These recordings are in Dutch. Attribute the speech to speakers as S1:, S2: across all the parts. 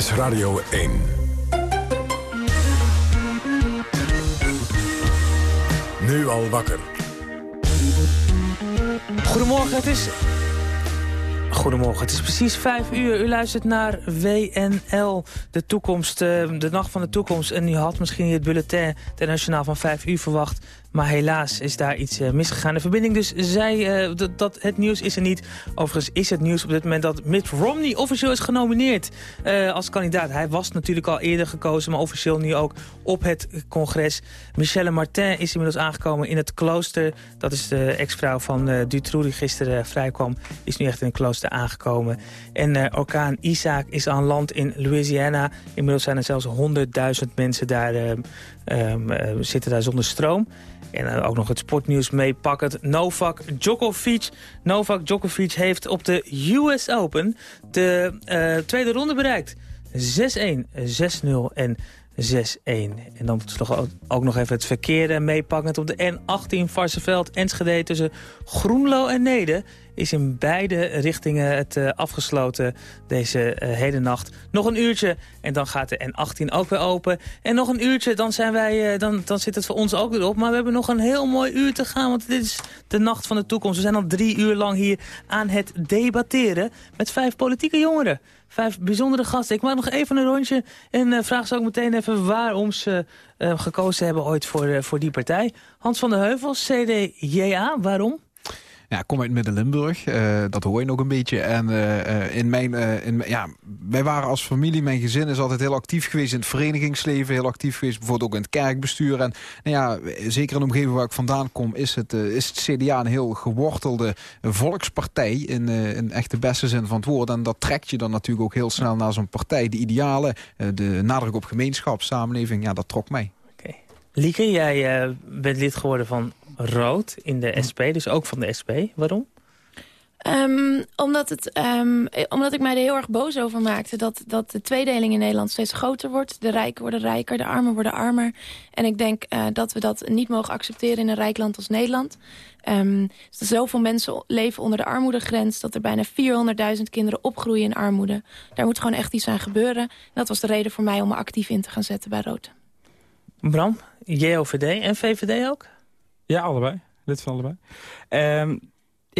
S1: is Radio 1. Nu al wakker.
S2: Goedemorgen, het is... Goedemorgen, het is precies vijf uur. U luistert naar WNL, de toekomst, eh, de nacht van de toekomst. En u had misschien het bulletin internationaal van vijf uur verwacht. Maar helaas is daar iets uh, misgegaan. De verbinding dus zei uh, dat het nieuws is er niet. Overigens is het nieuws op dit moment dat Mitt Romney officieel is genomineerd uh, als kandidaat. Hij was natuurlijk al eerder gekozen, maar officieel nu ook op het congres. Michelle Martin is inmiddels aangekomen in het klooster. Dat is de ex-vrouw van Dutroux die gisteren vrijkwam. Is nu echt in het klooster aangekomen. En orkaan Isaac is aan land in Louisiana. Inmiddels zijn er zelfs 100.000 mensen daar, um, zitten daar zonder stroom. En ook nog het sportnieuws meepakkend. Novak Djokovic. Novak Djokovic heeft op de US Open de uh, tweede ronde bereikt. 6-1, 6-0 en 6-1. En dan toch ook nog even het verkeer meepakkend op de N18 Varsenveld Enschede tussen Groenlo en Nede is in beide richtingen het uh, afgesloten deze uh, hele nacht. Nog een uurtje en dan gaat de N18 ook weer open. En nog een uurtje, dan, zijn wij, uh, dan, dan zit het voor ons ook weer op. Maar we hebben nog een heel mooi uur te gaan, want dit is de nacht van de toekomst. We zijn al drie uur lang hier aan het debatteren met vijf politieke jongeren. Vijf bijzondere gasten. Ik maak nog even een rondje en vraag ze ook meteen even waarom ze gekozen hebben ooit voor, voor die partij. Hans van der Heuvel, CDJA, waarom?
S3: Ja, ik kom uit Midden-Limburg. Dat hoor je nog een beetje. En in mijn, in, ja, wij waren als familie, mijn gezin is altijd heel actief geweest in het verenigingsleven. Heel actief geweest bijvoorbeeld ook in het kerkbestuur. En nou ja, zeker in de omgeving waar ik vandaan kom, is het, is het CDA een heel gewortelde volkspartij. In, in echt de beste zin van het woord. En dat trekt je dan natuurlijk ook heel snel naar zo'n partij. De idealen, de nadruk op gemeenschap, samenleving, ja, dat trok mij.
S2: Oké. Lieke, jij bent lid geworden van rood in de SP, dus ook van de SP. Waarom?
S4: Um, omdat, het, um, omdat ik mij er heel erg boos over maakte... Dat, dat de tweedeling in Nederland steeds groter wordt. De rijken worden rijker, de armen worden armer. En ik denk uh, dat we dat niet mogen accepteren in een rijk land als Nederland. Um, zoveel mensen leven onder de armoedegrens... dat er bijna 400.000 kinderen opgroeien in armoede. Daar moet gewoon echt iets aan gebeuren. En dat was de reden voor mij om me actief in te gaan zetten bij Rood.
S2: Bram, JOVD en VVD ook?
S5: Ja, allebei. Lid van allebei. Um,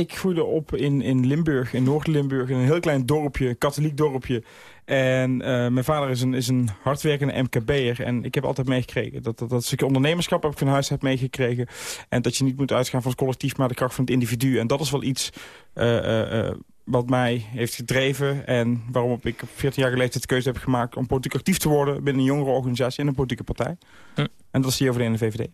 S5: ik groeide op in, in Limburg, in Noord-Limburg, in een heel klein dorpje, een katholiek dorpje. En uh, mijn vader is een, is een hardwerkende MKB'er. En ik heb altijd meegekregen dat, dat, dat stukje ondernemerschap heb ik van huis heb meegekregen. En dat je niet moet uitgaan van het collectief, maar de kracht van het individu. En dat is wel iets uh, uh, wat mij heeft gedreven. En waarom ik op 14 jaar geleden de keuze heb gemaakt om politiek actief te worden binnen een jongere organisatie en een politieke partij. Hm. En dat is hier over de VVD.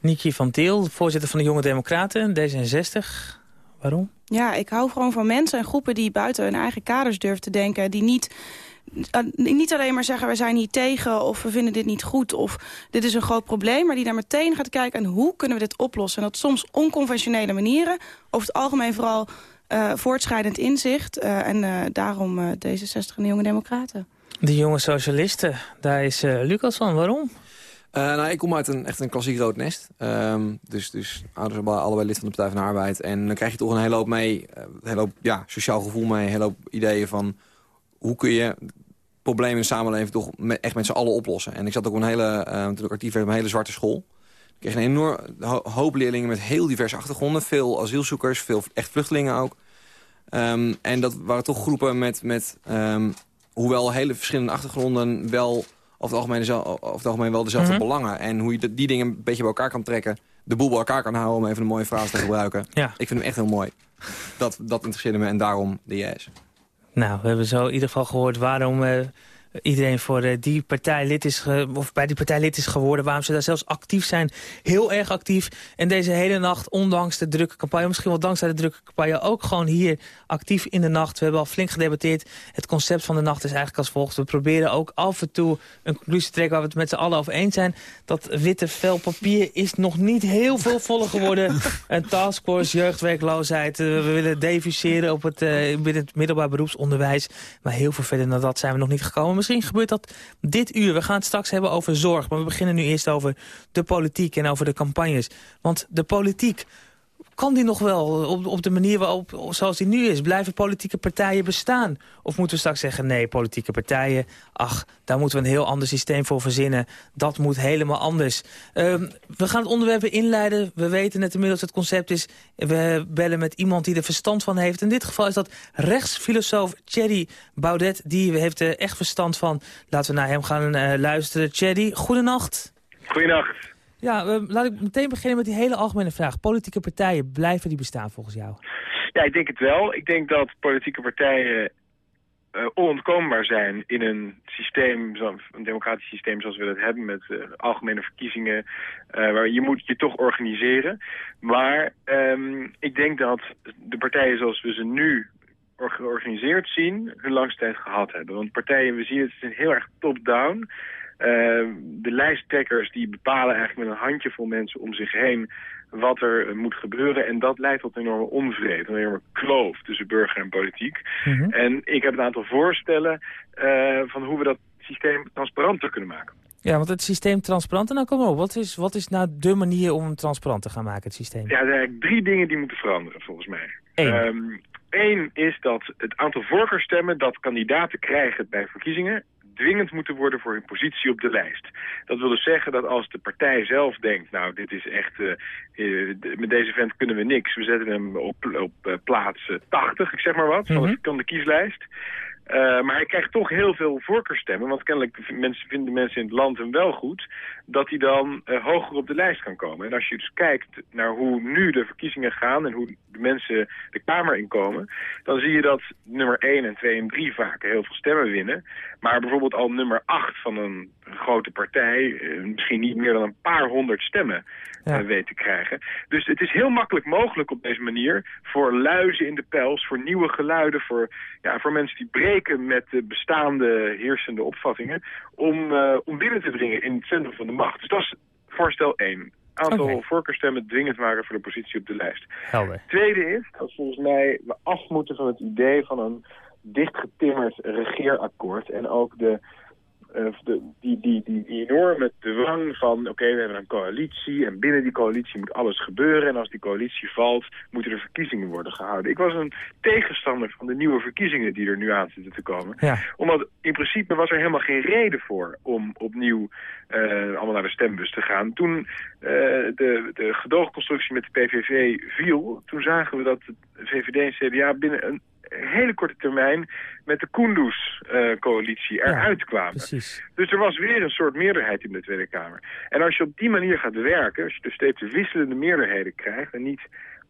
S2: Niki van Teel, voorzitter van de Jonge Democraten, D66. Waarom?
S6: Ja, ik hou gewoon van mensen en groepen die buiten hun eigen kaders durven te denken. Die niet, uh, niet alleen maar zeggen, we zijn hier tegen of we vinden dit niet goed of dit is een groot probleem. Maar die daar meteen gaat kijken en hoe kunnen we dit oplossen. En dat soms onconventionele manieren. Over het algemeen vooral uh, voortschrijdend inzicht. Uh, en daarom D66 en de Jonge Democraten.
S2: De jonge socialisten, daar is Lucas van. Waarom?
S7: Uh, nou, ik kom uit een, echt een klassiek rood nest. Um, dus, dus ouders allebei lid van de Partij van de Arbeid. En dan krijg je toch een hele hoop mee, uh, een hele hoop ja, sociaal gevoel mee. Een hele hoop ideeën van hoe kun je problemen in de samenleving toch echt met z'n allen oplossen. En ik zat ook een hele, uh, toen ik actief werd, een hele zwarte school. Ik kreeg een enorm hoop leerlingen met heel diverse achtergronden. Veel asielzoekers, veel echt vluchtelingen ook. Um, en dat waren toch groepen met, met um, hoewel hele verschillende achtergronden wel over het algemeen, over het algemeen wel dezelfde mm -hmm. belangen. En hoe je die dingen een beetje bij elkaar kan trekken. De boel bij elkaar kan houden, om even een mooie frase te gebruiken.
S2: Ja.
S7: Ik vind hem echt heel mooi. Dat, dat interesseerde me en daarom de JS.
S2: Nou, we hebben zo in ieder geval gehoord waarom... Uh, iedereen voor uh, die partij lid is of bij die partij lid is geworden. Waarom ze daar zelfs actief zijn. Heel erg actief. En deze hele nacht, ondanks de drukke campagne... misschien wel dankzij de drukke campagne... ook gewoon hier actief in de nacht. We hebben al flink gedebatteerd. Het concept van de nacht is eigenlijk als volgt. We proberen ook af en toe een conclusie te trekken... waar we het met z'n allen over eens zijn. Dat witte vel papier is nog niet heel veel voller geworden. een taskforce, jeugdwerkloosheid. Uh, we willen defuseren op het, binnen het middelbaar beroepsonderwijs. Maar heel veel verder dan dat zijn we nog niet gekomen misschien gebeurt dat dit uur. We gaan het straks hebben over zorg. Maar we beginnen nu eerst over de politiek en over de campagnes. Want de politiek kan die nog wel op, op de manier waarop, zoals die nu is? Blijven politieke partijen bestaan? Of moeten we straks zeggen, nee, politieke partijen... ach, daar moeten we een heel ander systeem voor verzinnen. Dat moet helemaal anders. Ehm, we gaan het onderwerp inleiden. We weten het inmiddels, het concept is... we bellen met iemand die er verstand van heeft. In dit geval is dat rechtsfilosoof Thierry Baudet. Die heeft er echt verstand van. Laten we naar hem gaan uh, luisteren. Thierry, goedenacht.
S8: Goedenacht.
S2: Ja, uh, laat ik meteen beginnen met die hele algemene vraag. Politieke partijen, blijven die bestaan volgens jou?
S8: Ja, ik denk het wel. Ik denk dat politieke partijen uh, onontkoombaar zijn in een systeem, een democratisch systeem zoals we dat hebben, met uh, algemene verkiezingen, waar je moet je toch organiseren. Maar um, ik denk dat de partijen zoals we ze nu georganiseerd zien, hun langste tijd gehad hebben. Want partijen, we zien het, is heel erg top-down. Uh, de lijsttrekkers die bepalen eigenlijk met een handjevol mensen om zich heen wat er uh, moet gebeuren. En dat leidt tot een enorme onvrede, een enorme kloof tussen burger en politiek. Mm -hmm. En ik heb een aantal voorstellen uh, van hoe we dat systeem transparanter kunnen maken.
S2: Ja, want het systeem transparanter, nou kom op. Wat is, wat is nou de manier om hem transparant te gaan maken, het systeem?
S8: Ja, er zijn eigenlijk drie dingen die moeten veranderen, volgens mij.
S2: Eén.
S8: Um, Eén is dat het aantal voorkeurstemmen dat kandidaten krijgen bij verkiezingen dwingend moeten worden voor hun positie op de lijst. Dat wil dus zeggen dat als de partij zelf denkt... nou, dit is echt... Uh, uh, met deze vent kunnen we niks. We zetten hem op, op uh, plaats 80, ik zeg maar wat, mm -hmm. van de kieslijst. Uh, maar hij krijgt toch heel veel voorkeurstemmen. Want kennelijk mensen, vinden mensen in het land hem wel goed... dat hij dan uh, hoger op de lijst kan komen. En als je dus kijkt naar hoe nu de verkiezingen gaan... en hoe de mensen de Kamer inkomen... dan zie je dat nummer 1 en 2 en 3 vaak heel veel stemmen winnen. Maar bijvoorbeeld al nummer 8 van een grote partij... Uh, misschien niet meer dan een paar honderd stemmen ja. weet te krijgen. Dus het is heel makkelijk mogelijk op deze manier... voor luizen in de pels, voor nieuwe geluiden... voor, ja, voor mensen die breken met de bestaande heersende opvattingen... om, uh, om binnen te dringen in het centrum van de macht. Dus dat is voorstel 1 aantal okay. voorkeurstemmen dwingend maken voor de positie op de lijst.
S2: Helder.
S8: Tweede is dat volgens mij we af moeten van het idee van een dichtgetimmerd regeerakkoord. En ook de, de, die, die, die, die enorme dwang van oké, okay, we hebben een coalitie en binnen die coalitie moet alles gebeuren. En als die coalitie valt, moeten er verkiezingen worden gehouden. Ik was een tegenstander van de nieuwe verkiezingen die er nu aan zitten te komen.
S2: Ja.
S8: Omdat in principe was er helemaal geen reden voor om opnieuw uh, allemaal naar de stembus te gaan. Toen uh, de, de gedoogconstructie met de PVV viel, toen zagen we dat de VVD en CDA binnen een hele korte termijn met de Kunduz-coalitie uh, eruit
S2: ja,
S8: kwamen.
S2: Precies.
S8: Dus er was weer een soort meerderheid in de Tweede Kamer. En als je op die manier gaat werken, als je dus steeds wisselende meerderheden krijgt... en niet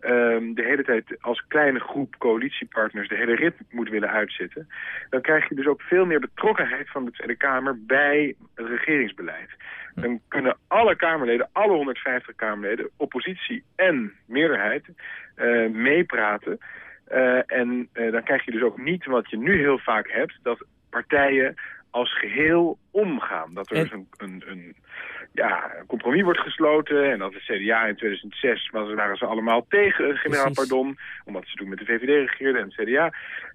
S8: um, de hele tijd als kleine groep coalitiepartners de hele rit moet willen uitzitten... dan krijg je dus ook veel meer betrokkenheid van de Tweede Kamer bij het regeringsbeleid. Dan kunnen alle Kamerleden, alle 150 Kamerleden, oppositie en meerderheid uh, meepraten... Uh, en uh, dan krijg je dus ook niet wat je nu heel vaak hebt... dat partijen als geheel omgaan. Dat er en... dus een, een, een, ja, een compromis wordt gesloten... en dat de CDA in 2006 waren ze allemaal tegen generaal pardon... omdat ze toen met de VVD regeerden en het CDA...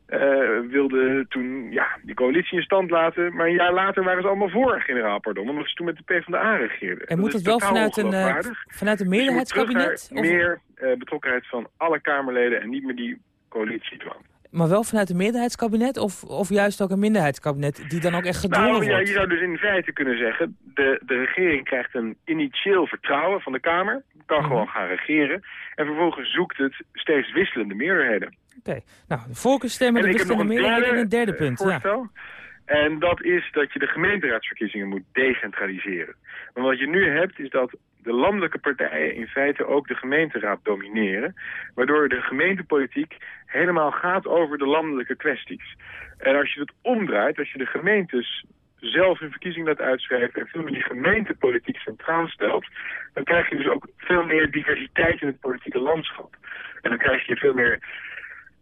S8: Uh, wilde toen ja, die coalitie in stand laten. Maar een jaar later waren ze allemaal voor generaal pardon. Omdat ze toen met de PvdA regeerden.
S2: En moet het wel vanuit een, uh, vanuit een meerderheidskabinet?
S8: Dus meer uh, betrokkenheid van alle Kamerleden en niet meer die coalitiedwang.
S2: Maar wel vanuit een meerderheidskabinet of, of juist ook een minderheidskabinet die dan ook echt gedwongen
S8: nou, ja,
S2: wordt?
S8: Je zou dus in feite kunnen zeggen, de, de regering krijgt een initieel vertrouwen van de Kamer, kan mm -hmm. gewoon gaan regeren en vervolgens zoekt het steeds wisselende meerderheden.
S2: Oké, okay. nou de voorkeurstemmen, de wisselende meerderheden en een derde punt.
S8: Voorstel. Ja. En dat is dat je de gemeenteraadsverkiezingen moet decentraliseren. Want wat je nu hebt is dat de landelijke partijen in feite ook de gemeenteraad domineren. Waardoor de gemeentepolitiek helemaal gaat over de landelijke kwesties. En als je het omdraait, als je de gemeentes zelf hun verkiezing laat uitschrijven... en veel meer die gemeentepolitiek centraal stelt... dan krijg je dus ook veel meer diversiteit in het politieke landschap. En dan krijg je veel meer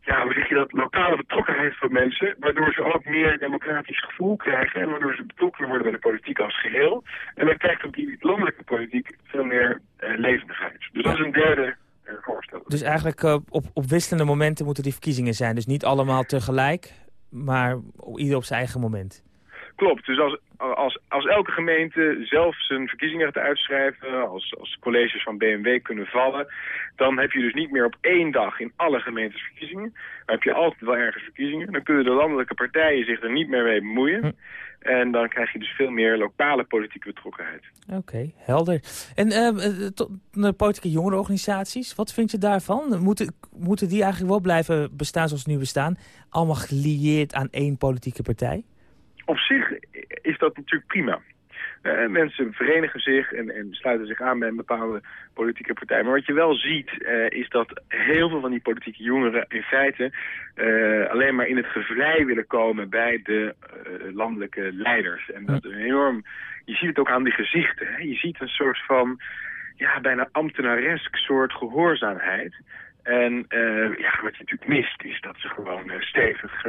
S8: ja, hoe zeg je dat, lokale betrokkenheid van mensen, waardoor ze ook meer democratisch gevoel krijgen en waardoor ze betrokken worden bij de politiek als geheel. En dan krijgt ook die landelijke politiek veel meer uh, levendigheid. Dus dat is een derde uh, voorstel.
S2: Dus eigenlijk uh, op, op wisselende momenten moeten die verkiezingen zijn. Dus niet allemaal tegelijk, maar ieder op zijn eigen moment.
S8: Klopt, dus als, als, als elke gemeente zelf zijn verkiezingen gaat uitschrijven, als, als colleges van BMW kunnen vallen, dan heb je dus niet meer op één dag in alle gemeentes verkiezingen. Dan heb je altijd wel ergens verkiezingen. Dan kunnen de landelijke partijen zich er niet meer mee bemoeien.
S2: Hm.
S8: En dan krijg je dus veel meer lokale politieke betrokkenheid.
S2: Oké, helder. En uh, de politieke jongerenorganisaties, wat vind je daarvan? Moeten, moeten die eigenlijk wel blijven bestaan zoals ze nu bestaan? Allemaal gelieerd aan één politieke partij?
S8: Op zich is dat natuurlijk prima. Uh, mensen verenigen zich en, en, sluiten zich aan bij een bepaalde politieke partij. Maar wat je wel ziet uh, is dat heel veel van die politieke jongeren in feite uh, alleen maar in het gevlei willen komen bij de landelijke leiders. En dat is enorm, je ziet het ook aan die gezichten. Hè? Je ziet een soort van ja, bijna ambtenaresk soort gehoorzaamheid. En ja, wat je natuurlijk mist is dat ze gewoon stevig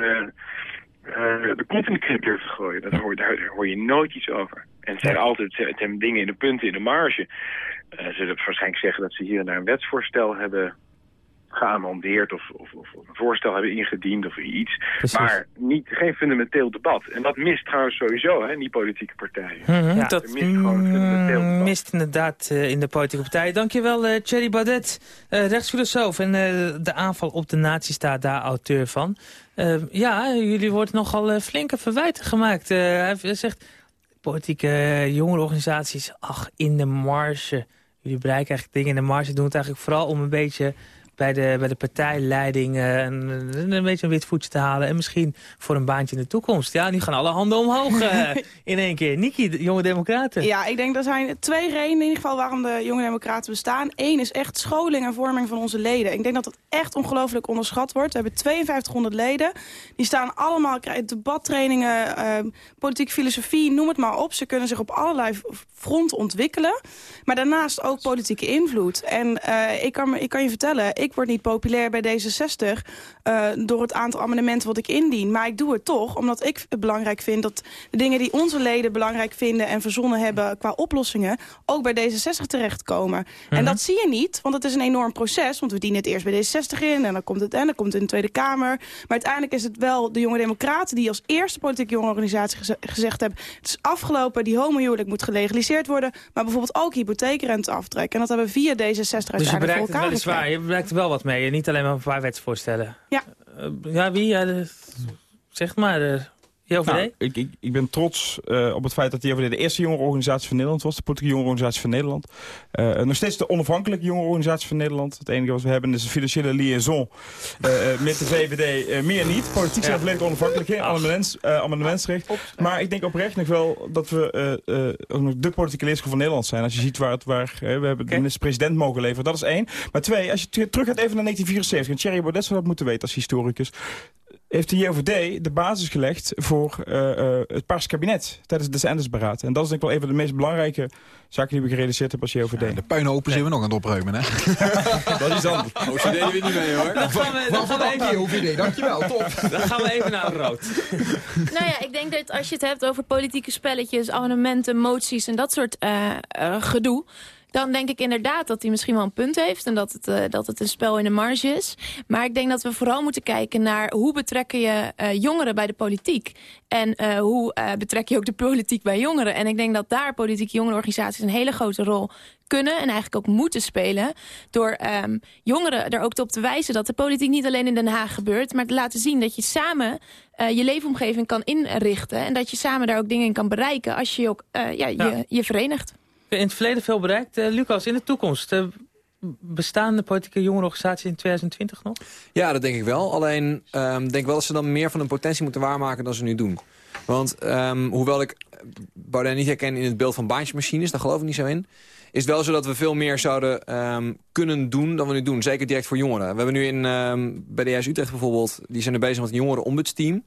S8: uh, de kont in de krip durven gooien. Dat hoor, daar, hoor je nooit iets over. En het zijn altijd het dingen in de punten, in de marge. Uh, ze zullen waarschijnlijk zeggen dat ze hier en daar een wetsvoorstel hebben geamendeerd of, of, of, een voorstel hebben ingediend of iets. Precies. Maar niet, geen fundamenteel debat. En dat mist trouwens sowieso hè, in die politieke partijen.
S2: Mm -hmm. ja, dat mist, gewoon fundamenteel debat. mist inderdaad uh, in de politieke partijen. Dankjewel uh, Thierry Baudet, uh, rechtsfilosoof en de aanval op de nazistaat daar auteur van. ja, jullie worden nogal flinke verwijten gemaakt. hij zegt, politieke jongerenorganisaties, ach, in de marge. Jullie bereiken eigenlijk dingen in de marge, doen het eigenlijk vooral om een beetje bij de, bij de partijleiding uh, een, een, beetje een wit voetje te halen. En misschien voor een baantje in de toekomst. Ja, nu gaan alle handen omhoog uh, in één keer. Niki, de Jonge Democraten.
S6: Ja, ik denk dat er zijn twee redenen in ieder geval waarom de Jonge Democraten bestaan. Eén is echt scholing en vorming van onze leden. Ik denk dat dat echt ongelooflijk onderschat wordt. We hebben 5200 leden. Die staan allemaal, krijgen debattrainingen, uh, politieke filosofie, noem het maar op. Ze kunnen zich op allerlei fronten ontwikkelen. Maar daarnaast ook politieke invloed. En ik, kan, ik kan je vertellen, ik word niet populair bij D66 uh, door het aantal amendementen wat ik indien. Maar ik doe het toch, omdat ik het belangrijk vind dat de dingen die onze leden belangrijk vinden en verzonnen hebben qua oplossingen ook bij D66 terechtkomen. En
S2: Mhm.
S6: dat zie je niet, want het is een enorm proces. Want we dienen het eerst bij D66 in en dan komt het en dan komt het in de Tweede Kamer. Maar uiteindelijk is het wel de jonge democraten die als eerste politieke jonge organisatie geze gezegd hebben... het is afgelopen, die homohuwelijk moet gelegaliseerd worden... maar bijvoorbeeld ook hypotheekrente aftrekken. En dat hebben we via D66
S2: Dus
S6: uiteindelijk voor
S2: bereikt het
S6: elkaar
S2: je bereikt er wel wat mee. Niet alleen maar een paar wetsvoorstellen.
S6: Ja.
S2: Uh, ja, wie? Ja, de, zeg maar, de JOVD?
S5: Nou, ik, ik, ik ben trots uh, op het feit dat de JOVD de eerste jongerenorganisatie van Nederland was. De politieke jongerenorganisatie van Nederland. Uh, nog steeds de onafhankelijke jongerenorganisatie van Nederland. Het enige wat we hebben is een financiële liaison uh, met de VVD. meer niet. Politiek zijn we volledig onafhankelijk. Geen amendements, amendementsrecht. Maar ik denk oprecht nog wel dat we de politieke leerschool van Nederland zijn. Als je ziet waar het waar we hebben de minister-president mogen leveren. Dat is één. Maar twee, als je terug gaat even naar 1974. En Thierry Baudet zou dat moeten weten als historicus heeft de JOVD de basis gelegd voor uh, uh, het Paarse kabinet tijdens het Sanders-beraad. En dat is denk ik wel een van de meest belangrijke zaken die we gerealiseerd hebben als JOVD.
S3: Ja, de puinhopen zijn we nog aan het opruimen, hè?
S5: dat is anders.
S7: OCD weer niet mee, hoor.
S2: Dan gaan we, dan gaan we even...
S3: JOVD, dankjewel, top.
S2: Dan gaan we even naar rood.
S4: nou ja, ik denk dat als je het hebt over politieke spelletjes, amendementen, moties en dat soort uh, gedoe dan denk ik inderdaad dat hij misschien wel een punt heeft... en dat het, uh, dat het een spel in de marge is. Maar ik denk dat we vooral moeten kijken naar... hoe betrekken je uh, jongeren bij de politiek? En uh, hoe betrek je ook de politiek bij jongeren? En ik denk dat daar politieke jongerenorganisaties... een hele grote rol kunnen en eigenlijk ook moeten spelen... door um, jongeren er ook op te wijzen dat de politiek niet alleen in Den Haag gebeurt... maar te laten zien dat je samen je leefomgeving kan inrichten... en dat je samen daar ook dingen in kan bereiken... als je ook ja, ja. Je, je verenigt.
S2: In het verleden veel bereikt. Uh, Lucas, in de toekomst, uh, bestaan de politieke jongerenorganisaties in 2020 nog?
S7: Ja, dat denk ik wel. Alleen um, denk wel dat ze dan meer van hun potentie moeten waarmaken dan ze nu doen. Want um, hoewel ik Baudet niet herken in het beeld van baantjesmachines, daar geloof ik niet zo in is het wel zo dat we veel meer zouden um, kunnen doen dan we nu doen. Zeker direct voor jongeren. We hebben nu in, bij de JS Utrecht bijvoorbeeld... die zijn er bezig met een jongerenombudsteam.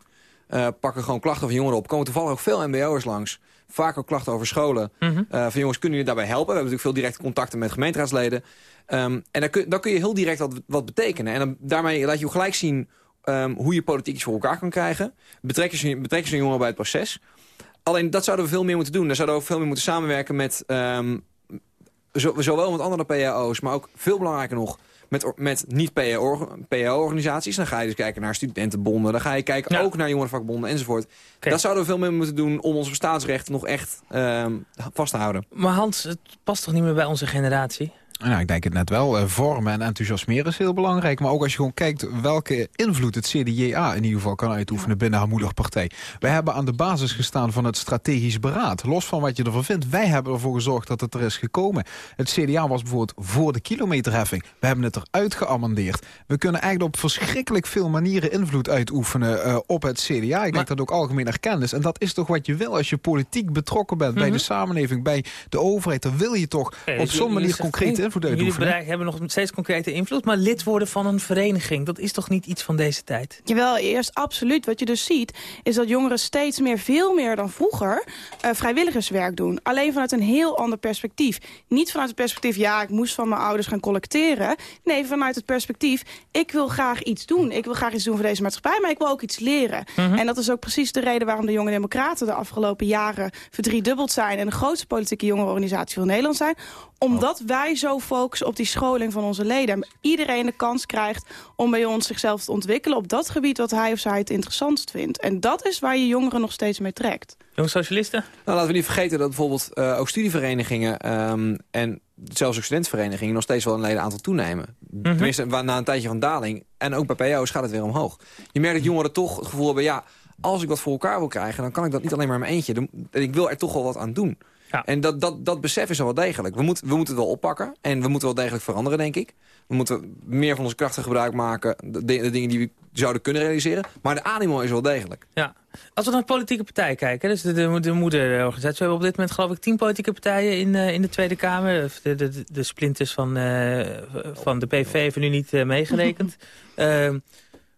S7: Uh, pakken gewoon klachten van jongeren op. komen toevallig ook veel mbo'ers langs. Vaak ook klachten over scholen.
S2: Mhm.
S7: Mm -hmm. uh, van jongens, kunnen jullie daarbij helpen? We hebben natuurlijk veel directe contacten met gemeenteraadsleden. Um, en dan kun, dan kun je heel direct wat, wat betekenen. En dan, daarmee laat je ook gelijk zien um, hoe je politiek iets voor elkaar kan krijgen. Betrek je, betrek je jongeren bij het proces. Alleen dat zouden we veel meer moeten doen. Daar zouden we ook veel meer moeten samenwerken met... Um, zo, zowel met andere PAO's, maar ook veel belangrijker nog met, met niet-PO-organisaties. Dan ga je dus kijken naar studentenbonden. Dan ga je kijken
S2: Ja.
S7: ook naar jongerenvakbonden enzovoort. Dat zouden we veel meer moeten doen om onze bestaansrechten nog echt ehm, vast te houden.
S2: Maar Hans, het past toch niet meer bij onze generatie?
S3: Nou, ik denk het net wel. Eh, vormen en enthousiasmeren is heel belangrijk. Maar ook als je gewoon kijkt welke invloed het CDJA in ieder geval kan uitoefenen binnen haar moederpartij. Wij hebben aan de basis gestaan van het strategisch beraad. Los van wat je ervan vindt, wij hebben ervoor gezorgd dat het er is gekomen. Het CDA was bijvoorbeeld voor de kilometerheffing. We hebben het eruit geamendeerd. We kunnen eigenlijk op verschrikkelijk veel manieren invloed uitoefenen eh, op het CDA. Ik
S2: Maar-
S3: denk dat ook algemeen erkend is. En dat is toch wat je wil als je politiek betrokken bent bij
S2: Mhm.
S3: de samenleving, bij de overheid. Dan wil je toch op zo'n manier
S2: zeggen,
S3: concrete
S2: nee,
S3: invloed
S2: Jullie bereik hebben nog steeds concrete invloed, maar lid worden van een vereniging, dat is toch niet iets van deze tijd?
S6: Jawel, eerst absoluut. Wat je dus ziet, is dat jongeren steeds meer, veel meer dan vroeger, eh, vrijwilligerswerk doen. Alleen vanuit een heel ander perspectief. Niet vanuit het perspectief, ja, ik moest van mijn ouders gaan collecteren. Nee, vanuit het perspectief, ik wil graag iets doen. Ik wil graag iets doen voor deze maatschappij, maar ik wil ook iets leren. En dat is ook precies de reden waarom de Jonge Democraten de afgelopen jaren verdriedubbeld zijn en de grootste politieke jongerenorganisatie van Nederland zijn omdat wij zo focussen op die scholing van onze leden. En iedereen de kans krijgt om bij ons zichzelf te ontwikkelen... op dat gebied wat hij of zij het interessantst vindt. En dat is waar je jongeren nog steeds mee trekt.
S2: Jonge socialisten?
S7: Nou, laten we niet vergeten dat bijvoorbeeld eh, ook studieverenigingen... ehm, en zelfs ook studentenverenigingen nog steeds wel een ledenaantal toenemen. Tenminste, wa- na een tijdje van daling. En ook bij PO's gaat het weer omhoog. Je merkt dat jongeren toch het gevoel hebben... ja, als ik wat voor elkaar wil krijgen... dan kan ik dat niet alleen maar in mijn eentje. Dan- Ik wil er toch wel wat aan doen.
S2: Ja.
S7: En dat, dat, dat besef is er wel degelijk. We, moeten we moeten het wel oppakken. En we moeten wel degelijk veranderen, denk ik. We moeten meer van onze krachten gebruik maken. De, de dingen die we zouden kunnen realiseren. Maar de animo is wel degelijk.
S2: Ja. Als we naar de politieke partij kijken, dus de, de, de moederorganisatie. We hebben op dit moment geloof ik tien politieke partijen in, eh, in de Tweede Kamer. De, de, de, de splinters van, eh, van de PV hebben nu niet eh, meegerekend. Ehm,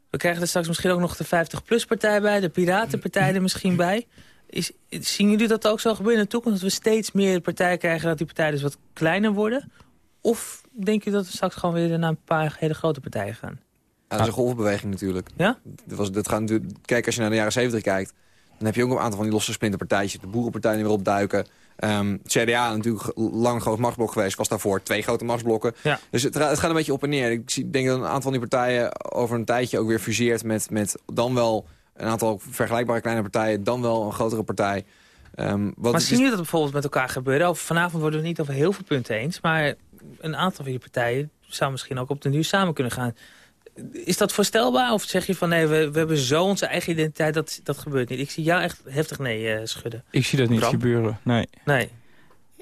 S2: we krijgen er straks misschien ook nog de 50PLUS-partij bij, de Piratenpartij er misschien bij. Is, zien jullie dat ook zo gebeuren in de toekomst? Dat we steeds meer partijen krijgen, dat die partijen dus wat kleiner worden? Of denk je dat we straks gewoon weer naar een paar hele grote partijen gaan?
S7: Ja, dat is een golfbeweging natuurlijk.
S2: Ja?
S7: Dat was, dat kijk, als je naar de jaren 70 kijkt... dan heb je ook een aantal van die losse splinterpartijtjes. De boerenpartijen die weer opduiken. Ehm CDA natuurlijk lang groot machtsblok geweest. Was daarvoor twee grote machtsblokken.
S2: Ja.
S7: Dus het, gaat een beetje op en neer. Ik zie- denk dat een aantal van die partijen over een tijdje ook weer fuseert... met, met dan wel een aantal vergelijkbare kleine partijen... dan wel een grotere partij. Ehm, wat
S2: Maar
S7: het
S2: zien jullie dat bijvoorbeeld met elkaar gebeuren? Over, vanavond worden we het niet over heel veel punten eens. Maar een aantal van die partijen zou misschien ook op de duur samen kunnen gaan. Is dat voorstelbaar? Of zeg je van nee, we, we hebben zo onze eigen identiteit, dat, dat gebeurt niet. Ik zie jou echt heftig nee eh, schudden.
S5: Ik zie dat niet
S2: Bram?
S5: gebeuren, nee.
S2: Nee.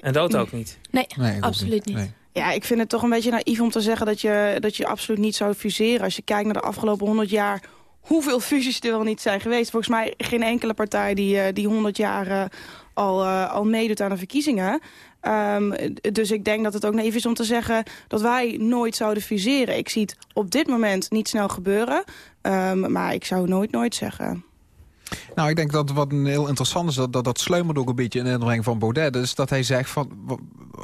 S2: En dood ook niet.
S4: Nee, absoluut niet.
S3: Nee.
S6: Ja, ik vind het toch een beetje naïef om te zeggen dat je, dat je absoluut niet zou fuseren. Als je kijkt naar de afgelopen 100 jaar, hoeveel fusies er wel niet zijn geweest. Volgens mij geen enkele partij die, eh, die 100 jaar al, eh, al meedoet aan de verkiezingen. Ehm, dus ik denk dat het ook naïef is om te zeggen dat wij nooit zouden fuseren. Ik zie het op dit moment niet snel gebeuren. Ehm, maar ik zou nooit nooit zeggen.
S3: Nou, ik denk dat wat een heel interessant is, dat, dat, dat sluimert ook een beetje in de herinnering van Baudet. Dus dat hij zegt van,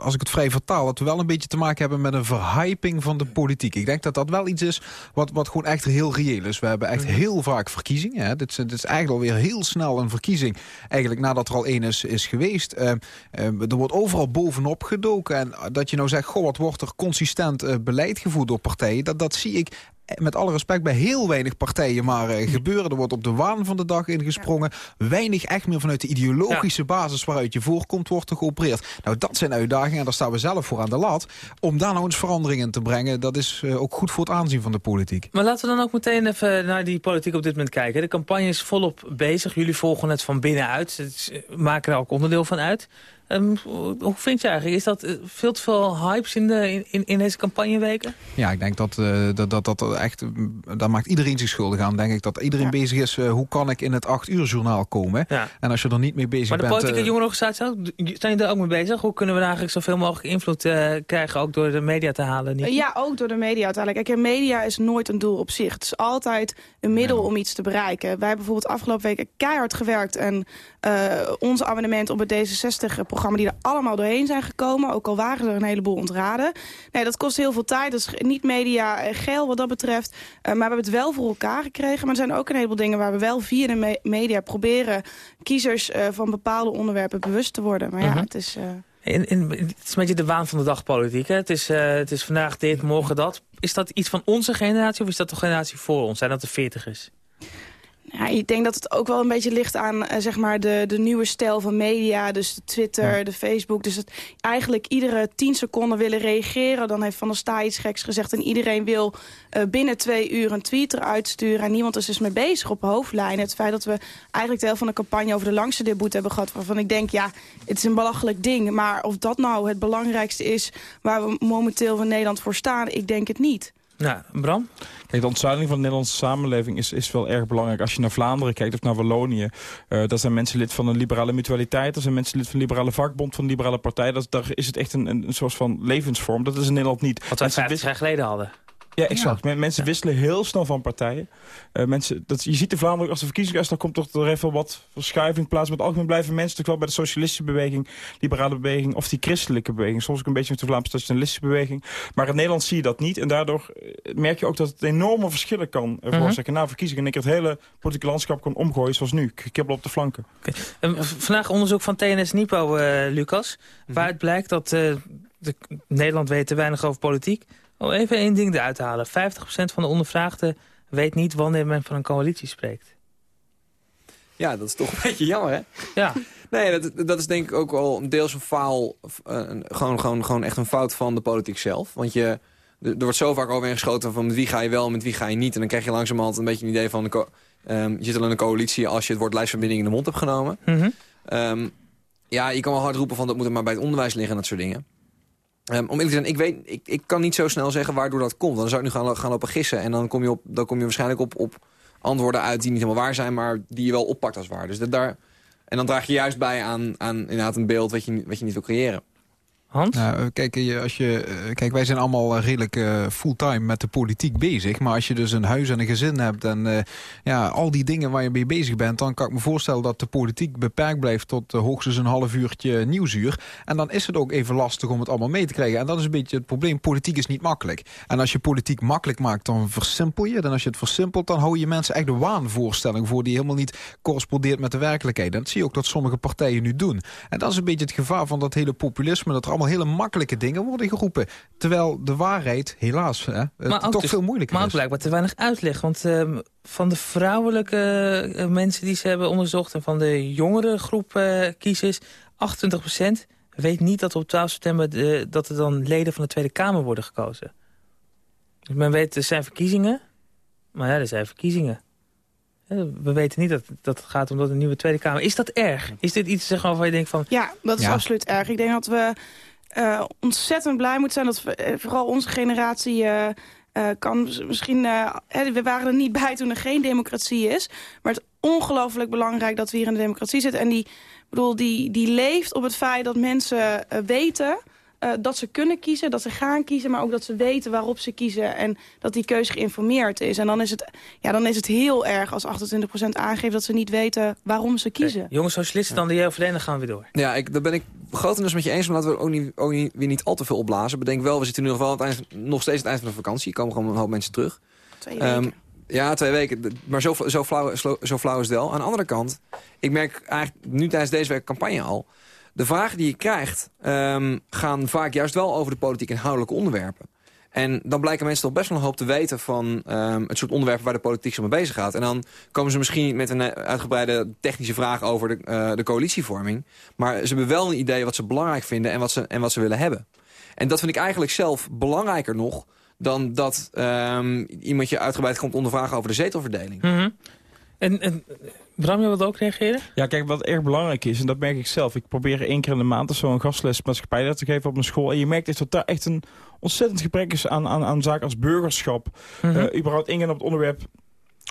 S3: als ik het vrij vertaal, dat we wel een beetje te maken hebben met een verhyping van de politiek. Ik denk dat dat wel iets is wat, wat gewoon echt heel reëel is. We hebben echt heel vaak verkiezingen. Hè. Dit, is, dit is eigenlijk alweer heel snel een verkiezing. Eigenlijk nadat er al één is, is geweest. Eh, eh, er wordt overal bovenop gedoken. En dat je nou zegt, goh, wat wordt er consistent eh, beleid gevoerd door partijen. Dat, dat zie ik met alle respect bij heel weinig partijen maar eh, gebeuren. Er wordt op de waan van de dag ingesprongen. Weinig echt meer vanuit de ideologische basis waaruit je voorkomt wordt er geopereerd. Nou, dat zijn uitdagingen en daar staan we zelf voor aan de lat. Om daar nou eens verandering in te brengen, dat is eh, ook goed voor het aanzien van de politiek.
S2: Maar laten we dan ook meteen even naar die politiek op dit moment kijken. De campagne is volop bezig. Jullie volgen het van binnenuit. Het is- maken er ook onderdeel van uit. Ehm, hoe vind je eigenlijk? Is dat eh, veel te veel hypes in, de, in, in deze campagneweken?
S3: Ja, ik denk dat eh, dat, dat, dat echt, daar maakt iedereen zich schuldig aan. Denk ik dat iedereen
S6: Ja.
S3: bezig is, eh, hoe kan ik in het acht uur journaal komen?
S2: Ja.
S3: En als je er niet mee bezig
S2: Maar de
S3: bent...
S2: politieke jongerenorganisaties zijn jullie er ook mee bezig? Hoe kunnen we daar eigenlijk zoveel mogelijk invloed eh, krijgen, ook door de media te halen? Nicky?
S6: Ja, ook door de media uiteindelijk. Kijk, media is nooit een doel op zich. Het is altijd een middel om iets te bereiken. Wij hebben bijvoorbeeld afgelopen weken keihard gewerkt... en eh, onze abonnement op het D66-programma... die er allemaal doorheen zijn gekomen. Ook al waren er een heleboel ontraden. Nee, dat kost heel veel tijd. Dat is niet media geil wat dat betreft. Eh, maar we hebben het wel voor elkaar gekregen. Maar er zijn ook een heleboel dingen waar we wel via de me- media proberen... kiezers eh, van bepaalde onderwerpen bewust te worden. Maar ja,
S2: Mhm.
S6: het is...
S2: In, in, het is een beetje de waan van de dag politiek. Hè? Het, is, uh, het is vandaag dit, morgen dat. Is dat iets van onze generatie of is dat de generatie voor ons? Zijn dat de veertigers?
S6: Ja, ik denk dat het ook wel een beetje ligt aan uh, zeg maar de, de nieuwe stijl van media. Dus de Twitter, ja. de Facebook. Dus het eigenlijk iedere tien seconden willen reageren. Dan heeft Van der Staaij iets geks gezegd. En iedereen wil uh, binnen twee uur een tweet eruit sturen. En niemand is dus mee bezig op hoofdlijnen. Het feit dat we eigenlijk deel van de campagne over de langste deboet hebben gehad. Waarvan ik denk, ja, het is een belachelijk ding. Maar of dat nou het belangrijkste is waar we momenteel van Nederland voor staan, ik denk het niet.
S2: Nou, Bram?
S5: Kijk, de ontzuiling van de Nederlandse samenleving is, is wel erg belangrijk. Als je naar Vlaanderen kijkt of naar Wallonië... Uh, daar zijn mensen lid van een liberale mutualiteit. Er zijn mensen lid van een liberale vakbond, van een liberale partij. Dat, daar is het echt een, een, een soort van levensvorm. Dat is in Nederland niet.
S2: Wat wij 50 jaar geleden hadden.
S5: Ja, exact. Ja. Mensen wisselen heel snel van partijen. Uh, mensen, dat, je ziet in Vlaanderen, als de verkiezingen dan komt toch er even wat verschuiving plaats. Maar het algemeen blijven mensen toch wel bij de socialistische beweging... liberale beweging of die christelijke beweging. Soms ook een beetje met de Vlaamse nationalistische beweging. Maar in Nederland zie je dat niet. En daardoor merk je ook dat het enorme verschillen kan veroorzaken. Uh -huh. Na verkiezingen en ik het hele politieke landschap kan omgooien zoals nu. Kibbel op de flanken.
S2: Okay. Uh, vandaag onderzoek van TNS Nipo, uh, Lucas. -huh. Waaruit blijkt dat uh, de, Nederland weet te weinig over politiek... Oh, even één ding eruit halen. 50% van de ondervraagden weet niet wanneer men van een coalitie spreekt.
S7: Ja, dat is toch een beetje jammer, hè?
S2: Ja.
S7: Nee, dat, dat is denk ik ook wel deels een faal. Uh, gewoon, gewoon, gewoon echt een fout van de politiek zelf. Want je, er wordt zo vaak overheen geschoten van met wie ga je wel, met wie ga je niet. En dan krijg je langzamerhand een beetje een idee van... De um, je zit al in een coalitie als je het woord lijstverbinding in de mond hebt genomen.
S2: Mm -hmm.
S7: um, ja, je kan wel hard roepen van dat moet er maar bij het onderwijs liggen en dat soort dingen. Um, om eerlijk te zijn, ik, weet, ik, ik kan niet zo snel zeggen waardoor dat komt. Dan zou ik nu gaan, gaan lopen gissen. En dan kom je, op, dan kom je waarschijnlijk op, op antwoorden uit die niet helemaal waar zijn... maar die je wel oppakt als waar. Dus dat daar, en dan draag je juist bij aan, aan inderdaad een beeld wat je, wat je niet wil creëren.
S2: Hans?
S3: Nou, kijk, als je, kijk, wij zijn allemaal redelijk fulltime met de politiek bezig. Maar als je dus een huis en een gezin hebt en ja, al die dingen waar je mee bezig bent... dan kan ik me voorstellen dat de politiek beperkt blijft tot uh, hoogstens een half uurtje nieuwsuur. En dan is het ook even lastig om het allemaal mee te krijgen. En dat is een beetje het probleem. Politiek is niet makkelijk. En als je politiek makkelijk maakt, dan versimpel je. En als je het versimpelt, dan hou je mensen echt de waanvoorstelling voor... die helemaal niet correspondeert met de werkelijkheid. En dat zie je ook dat sommige partijen nu doen. En dat is een beetje het gevaar van dat hele populisme... dat er allemaal hele makkelijke dingen worden geroepen. Terwijl de waarheid, helaas, hè, toch
S2: dus,
S3: veel moeilijker
S2: maar
S3: is.
S2: Maar blijkbaar te weinig uitleg. Want uh, van de vrouwelijke uh, mensen die ze hebben onderzocht... en van de jongere groep uh, kiezers, 28% weet niet dat op 12 september... De, dat er dan leden van de Tweede Kamer worden gekozen. Dus men weet, er zijn verkiezingen. Maar ja, er zijn verkiezingen. We weten niet dat, dat het gaat om dat een nieuwe Tweede Kamer. Is dat erg? Is dit iets zeg, waarvan je denkt van...
S6: Ja, dat is ja. absoluut erg. Ik denk dat we uh, ontzettend blij moeten zijn dat we, uh, vooral onze generatie... Uh, kan misschien, we waren er niet bij toen er geen democratie is. Maar het is ongelooflijk belangrijk dat we hier in de democratie zitten. En die, bedoel, die, die leeft op het feit dat mensen weten... Uh, dat ze kunnen kiezen, dat ze gaan kiezen... maar ook dat ze weten waarop ze kiezen... en dat die keuze geïnformeerd is. En dan is het, ja, dan is het heel erg als 28% aangeeft... dat ze niet weten waarom ze kiezen.
S2: Okay. Jonge socialisten, dan de heer Verlenen gaan we weer door.
S7: Ja, ik, daar ben ik grotendeels met je eens... maar laten we ook, niet, ook niet, weer niet al te veel opblazen. Bedenk wel, we zitten nu nog, wel aan het eind, nog steeds aan het eind van de vakantie. Er komen gewoon een hoop mensen terug.
S6: Twee weken. Um,
S7: ja, twee weken. Maar zo, zo, flauw, zo flauw is het wel. Aan de andere kant, ik merk eigenlijk nu tijdens deze week campagne al... De vragen die je krijgt um, gaan vaak juist wel over de politiek inhoudelijke onderwerpen. En dan blijken mensen toch best wel een hoop te weten van um, het soort onderwerpen waar de politiek zich mee bezig gaat. En dan komen ze misschien met een uitgebreide technische vraag over de, uh, de coalitievorming. Maar ze hebben wel een idee wat ze belangrijk vinden en wat ze, en wat ze willen hebben. En dat vind ik eigenlijk zelf belangrijker nog dan dat um, iemand je uitgebreid komt ondervragen over de zetelverdeling.
S2: Mm -hmm. En, en Bram, je wilt ook reageren?
S5: Ja, kijk, wat erg belangrijk is, en dat merk ik zelf. Ik probeer één keer in de maand of zo een gastles te geven op mijn school. En je merkt echt dat daar echt een ontzettend gebrek is aan, aan, aan zaken als burgerschap. Mm -hmm. uh, überhaupt ingaan op het onderwerp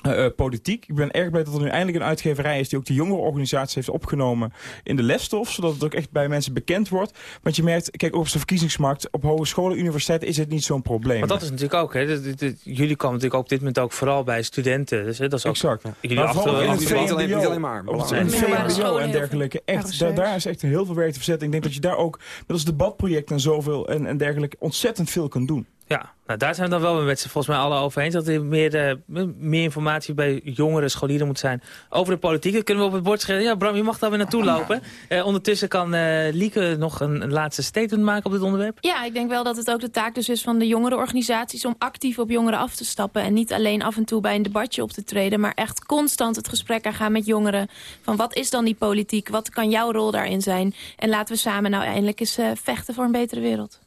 S5: Uh, uh, politiek. Ik ben erg blij dat er nu eindelijk een uitgeverij is... die ook de jongere organisatie heeft opgenomen in de lesstof... zodat het ook echt bij mensen bekend wordt. Want je merkt, kijk, op de verkiezingsmarkt... op hogescholen, universiteiten is het niet zo'n probleem.
S2: Maar dat is natuurlijk ook, hè. De, de, de, jullie komen natuurlijk ook op dit moment ook vooral bij studenten. Dus, hè, dat is ook,
S5: exact.
S2: Jullie
S5: maar
S2: achter,
S5: in
S7: het VMBO, niet alleen maar.
S5: Op het VMBO en dergelijke. Echt, daar, daar is echt heel veel werk te verzetten. Ik denk dat je daar ook, met als debatproject en zoveel en, en dergelijke... ontzettend veel kan doen.
S2: Ja, Nou, daar zijn we dan wel met z'n volgens mij alle over eens. Dat er meer, eh, meer informatie bij jongere scholieren moet zijn over de politiek. Dat kunnen we op het bord schrijven. Ja, Bram, je mag daar weer naartoe lopen. Eh, ondertussen kan eh, Lieke nog een, laatste statement maken op dit onderwerp.
S4: Ja, ik denk wel dat het ook de taak dus is van de jongere organisaties... om actief op jongeren af te stappen. En niet alleen af en toe bij een debatje op te treden... maar echt constant het gesprek aangaan met jongeren. Van wat is dan die politiek? Wat kan jouw rol daarin zijn? En laten we samen nou eindelijk eens vechten voor een betere wereld.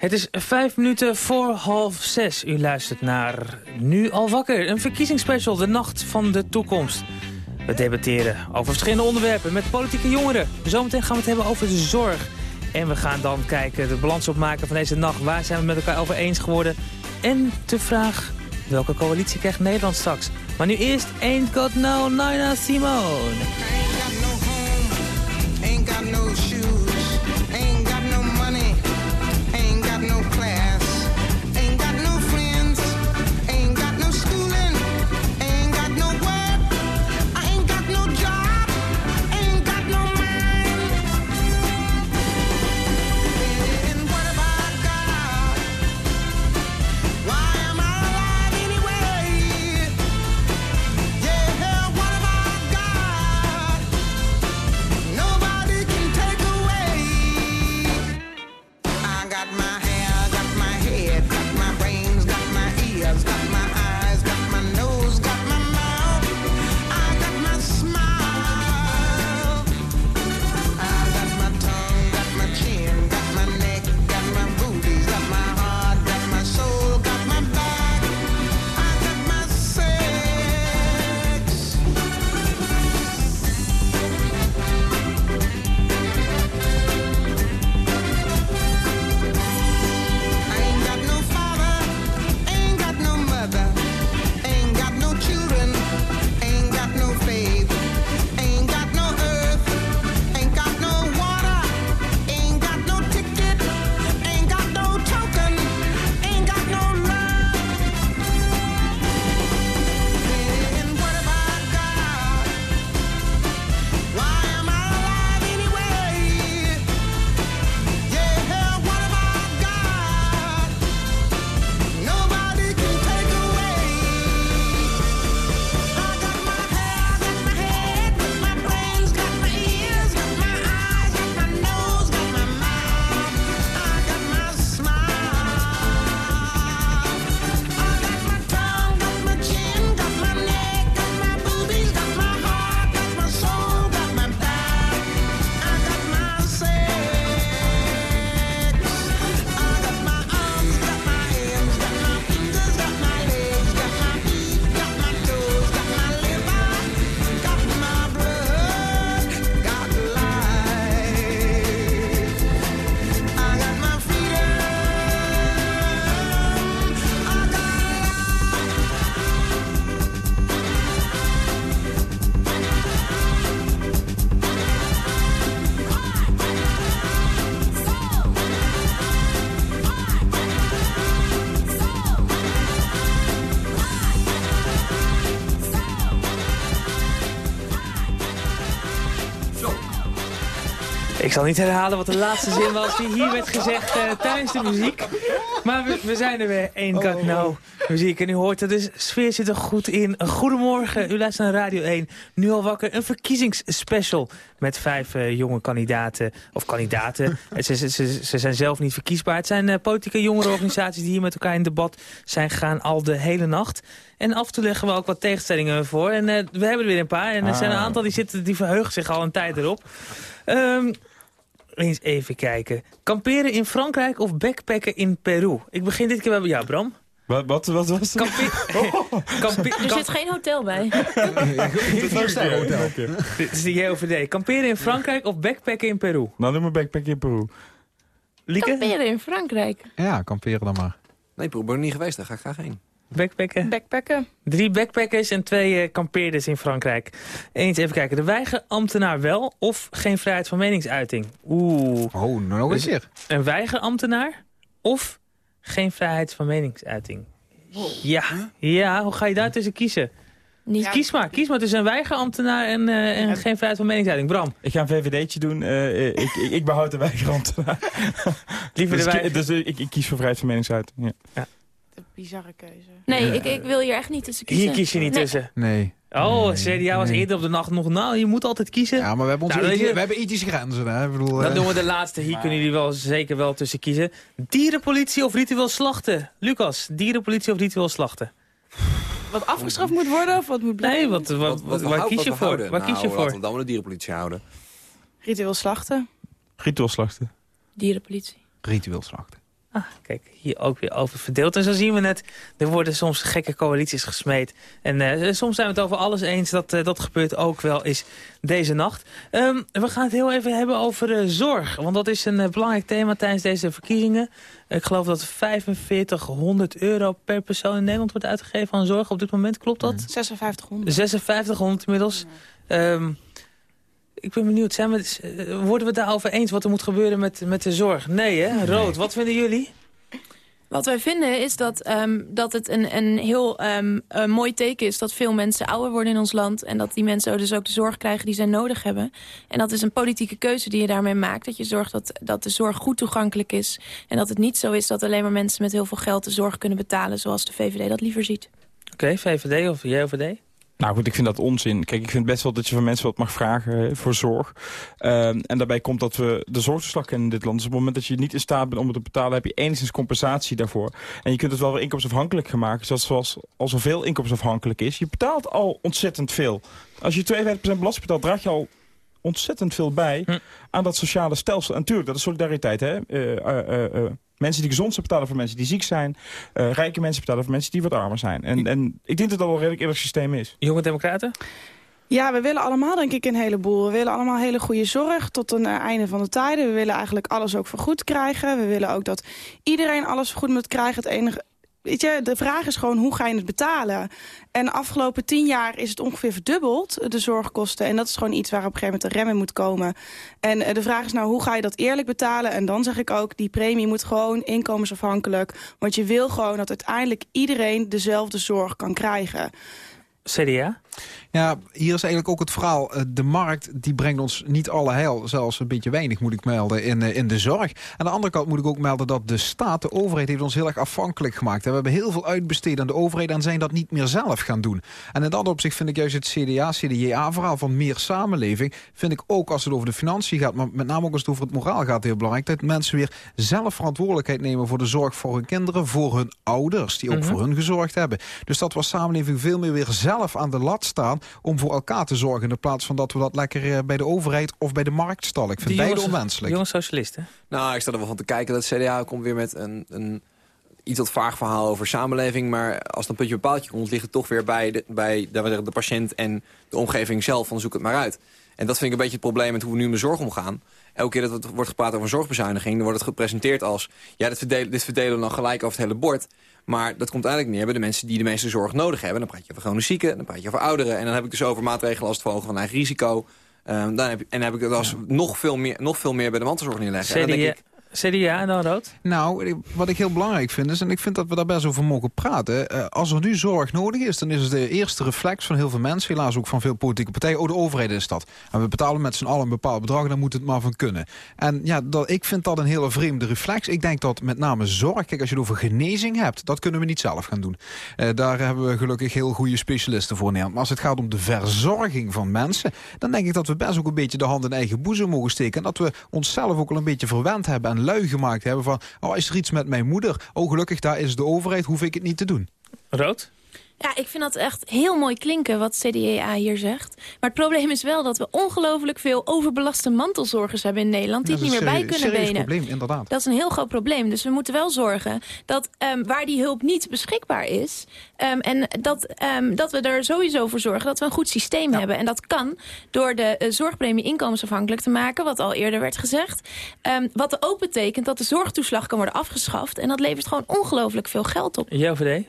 S2: Het is vijf minuten voor half zes. U luistert naar Nu al wakker. Een verkiezingsspecial, de nacht van de toekomst. We debatteren over verschillende onderwerpen met politieke jongeren. Zometeen gaan we het hebben over de zorg. En we gaan dan kijken, de balans opmaken van deze nacht. Waar zijn we met elkaar over eens geworden? En de vraag, welke coalitie krijgt Nederland straks? Maar nu eerst Ain't Got No Nina Simone.
S9: Ain't got no home, ain't got no shoes.
S2: Ik zal niet herhalen wat de laatste zin was die hier werd gezegd uh, tijdens de muziek. Maar we, we zijn er weer. één cut oh. nou muziek. En u hoort het, de sfeer zit er goed in. Goedemorgen, u luistert naar Radio 1. Nu al wakker, een verkiezingsspecial. Met vijf uh, jonge kandidaten. Of kandidaten. ze, ze, ze, ze, zijn zelf niet verkiesbaar. Het zijn uh, politieke jongerenorganisaties die hier met elkaar in debat zijn gaan al de hele nacht. En af en toe leggen we ook wat tegenstellingen voor. En uh, we hebben er weer een paar. En er zijn een ah. aantal die, zitten, die verheugen zich al een tijd erop. Um, eens even kijken. Kamperen in Frankrijk of backpacken in Peru? Ik begin dit keer bij jou, Bram.
S5: Wat, wat, wat was het?
S4: er zit geen hotel bij.
S5: Het is een hotel.
S2: Dit is de JOVD. Kamperen in Frankrijk of backpacken in Peru?
S5: Nou, noem maar backpacken in Peru.
S2: Lieke?
S4: Kamperen in Frankrijk.
S3: Ja, kamperen dan maar.
S7: Nee, Peru ben ik niet geweest. Daar ga ik graag heen.
S2: Backpacken?
S6: Backpacken.
S2: Drie backpackers en twee uh, kampeerders in Frankrijk. Eens even kijken. De weigerambtenaar wel of geen vrijheid van meningsuiting? Oeh.
S3: Oh, nog eens hier.
S2: Een weigerambtenaar of geen vrijheid van meningsuiting? Ja. ja, hoe ga je daar tussen kiezen? Niet. Kies maar, kies maar tussen een weigerambtenaar en, uh, en geen vrijheid van meningsuiting. Bram?
S5: Ik ga een VVD'tje doen. Uh, ik, ik, ik, behoud de weigerambtenaar.
S2: Liever
S5: dus
S2: de weiger...
S5: Dus ik, ik, kies voor vrijheid van meningsuiting. Ja.
S2: ja.
S6: Bizarre keuze.
S4: Nee, ik, ik wil hier echt niet tussen kiezen.
S2: Hier kies je niet
S4: Nee.
S2: tussen.
S3: Nee.
S2: Oh,
S3: Nee,
S2: CDA was
S3: nee.
S2: eerder op de nacht nog... Nou, je moet altijd kiezen.
S3: Ja, maar we hebben, onze
S2: Nou,
S3: we hebben ethische grenzen. Hè? Ik bedoel,
S2: Dan
S3: eh,
S2: doen we de laatste. Hier kunnen jullie wel zeker wel tussen kiezen. Dierenpolitie of ritueel slachten? Lucas, dierenpolitie of ritueel slachten?
S6: Wat afgestraft moet worden of wat moet blijven?
S2: Nee, wat, wat,
S7: Wat,
S2: waar kies je voor? Waar
S7: nou,
S2: kies je
S7: laten
S2: voor?
S7: we dan maar de dierenpolitie houden.
S6: Ritueel slachten.
S5: Rituelslachten.
S4: Dierenpolitie.
S3: Ritueel slachten.
S2: Ah, kijk, hier ook weer over verdeeld. En zo zien we net, er worden soms gekke coalities gesmeed. En eh, soms zijn we het over alles eens. Dat, eh, dat gebeurt ook wel eens deze nacht. Ehm, we gaan het heel even hebben over eh, zorg. Want dat is een belangrijk thema tijdens deze verkiezingen. Ik geloof dat 4500 euro per persoon in Nederland wordt uitgegeven aan zorg. Op dit moment, klopt dat?
S6: 5600.
S2: 5600 inmiddels. Ehm, ik ben benieuwd, zijn we, eh, worden we het daarover eens wat er moet gebeuren met, met de zorg? Nee hè? Rood, wat vinden jullie?
S4: Wat wij vinden is dat, ehm, dat het een, een heel ehm, eh, mooi teken is... dat veel mensen ouder worden in ons land... en dat die mensen dus ook de zorg krijgen die zij nodig hebben. En dat is een politieke keuze die je daarmee maakt. Dat je zorgt dat, dat de zorg goed toegankelijk is. En dat het niet zo is dat alleen maar mensen met heel veel geld... de zorg kunnen betalen zoals de VVD dat liever ziet.
S2: Oké, VVD of JOVD?
S5: Nou goed, ik vind dat onzin. Kijk, ik vind best wel dat je van mensen wat mag vragen voor zorg. Ehm, en daarbij komt dat we de kennen in dit land. Dus op het moment dat je niet in staat bent om het te betalen... heb je enigszins compensatie daarvoor. En je kunt het wel weer inkomensafhankelijk gaan maken. Zoals, zoals al zoveel inkomensafhankelijk is. Je betaalt al ontzettend veel. Als je 52% belasting betaalt, draag je al ontzettend veel bij
S2: Hm.
S5: aan dat sociale stelsel. En natuurlijk, dat is solidariteit. Hè? Eh, eh, eh, mensen die gezond zijn betalen voor mensen die ziek zijn. Eh, rijke mensen betalen voor mensen die wat armer zijn. En, en ik denk dat dat wel een redelijk eerlijk systeem is.
S2: Jonge Democraten?
S6: Ja, we willen allemaal denk ik een heleboel. We willen allemaal hele goede zorg tot een eh, einde van de tijden. We willen eigenlijk alles ook vergoed krijgen. We willen ook dat iedereen alles vergoed moet krijgen. Het enige, weet je, de vraag is gewoon hoe ga je het betalen? En de afgelopen tien jaar is het ongeveer verdubbeld, de zorgkosten. En dat is gewoon iets waar op een gegeven moment een rem in moet komen. En eh, de vraag is nou, hoe ga je dat eerlijk betalen? En dan zeg ik ook, die premie moet gewoon inkomensafhankelijk. Want je wil gewoon dat uiteindelijk iedereen dezelfde zorg kan krijgen.
S2: CDA?
S3: Ja, hier is eigenlijk ook het verhaal. eh, De markt die brengt ons niet alle heil. Zelfs een beetje weinig moet ik melden in, eh, in de zorg. Aan de andere kant moet ik ook melden dat de staat, de overheid... heeft ons heel erg afhankelijk gemaakt. We hebben heel veel uitbesteed aan de overheid... en zijn dat niet meer zelf gaan doen. En in dat opzicht vind ik juist het CDA-CDA-verhaal van meer samenleving... vind ik ook als het over de financiën gaat... maar met name ook als het over het moraal gaat heel belangrijk... dat mensen weer zelf verantwoordelijkheid nemen voor de zorg voor hun kinderen... voor hun ouders, die ook
S2: Mhm.
S3: voor hun gezorgd hebben. Dus dat we als samenleving veel meer weer zelf aan de lat staan om voor elkaar te zorgen... in plaats van dat we dat lekker eh, bij de overheid of bij de markt stallen. Ik vind
S2: Die
S3: beide
S2: jongens-
S3: onwenselijk.
S2: Jonge socialisten?
S7: Nou, ik sta er wel van te kijken. Dat CDA komt weer met een, een iets wat vaag verhaal over samenleving. Maar als dan puntje bij paaltje komt, ligt het toch weer bij de, bij de, de patiënt en de omgeving zelf. Van zoek het maar uit. En dat vind ik een beetje het probleem met hoe we nu met zorg omgaan. Elke keer dat het wordt gepraat over zorgbezuiniging... dan wordt het gepresenteerd als... ja, dit verdelen, dit verdelen we dan gelijk over het hele bord. Maar dat komt eigenlijk neer bij de mensen die de meeste zorg nodig hebben. Dan praat je over chronisch zieken, dan praat je over ouderen. En dan heb ik dus over maatregelen als het verhogen van eigen risico. Ehm, dan heb, en dan heb ik het als nog, veel meer, nog veel meer bij de mantelzorg neerleggen. En dan denk
S2: CDA,
S7: ik,
S2: CDA en dan rood?
S3: Nou, wat ik heel belangrijk vind is, en ik vind dat we daar best over mogen praten... eh, als er nu zorg nodig is, dan is het de eerste reflex van heel veel mensen... helaas ook van veel politieke partijen, oh, de overheid is dat. En we betalen met z'n allen een bepaald bedrag, dan moet het maar van kunnen. En ja, dat, ik vind dat een hele vreemde reflex. Ik denk dat met name zorg, kijk, als je het over genezing hebt... dat kunnen we niet zelf gaan doen. Eh, daar hebben we gelukkig heel goede specialisten voor neer. Maar als het gaat om de verzorging van mensen... dan denk ik dat we best ook een beetje de hand in eigen boezem mogen steken... en dat we onszelf ook al een beetje verwend hebben... en lui gemaakt hebben van... oh, is er iets met mijn moeder? Oh, gelukkig, daar is de overheid, hoef ik het niet te doen.
S2: Rood?
S4: Ja, ik vind dat echt heel mooi klinken wat CDA hier zegt. Maar het probleem is wel dat we ongelooflijk veel overbelaste mantelzorgers hebben in Nederland... die
S3: Dat
S4: het
S3: is
S4: niet
S3: een
S4: meer bij kunnen benen.
S3: probleem, inderdaad.
S4: Dat is een heel groot probleem. Dus we moeten wel zorgen dat ehm, waar die hulp niet beschikbaar is... ehm, en dat, ehm, dat we er sowieso voor zorgen dat we een goed systeem hebben. En dat kan door de eh, zorgpremie inkomensafhankelijk te maken... wat al eerder werd gezegd. Ehm, wat ook betekent dat de zorgtoeslag kan worden afgeschaft. En dat levert gewoon ongelooflijk veel geld op.
S2: JOVD?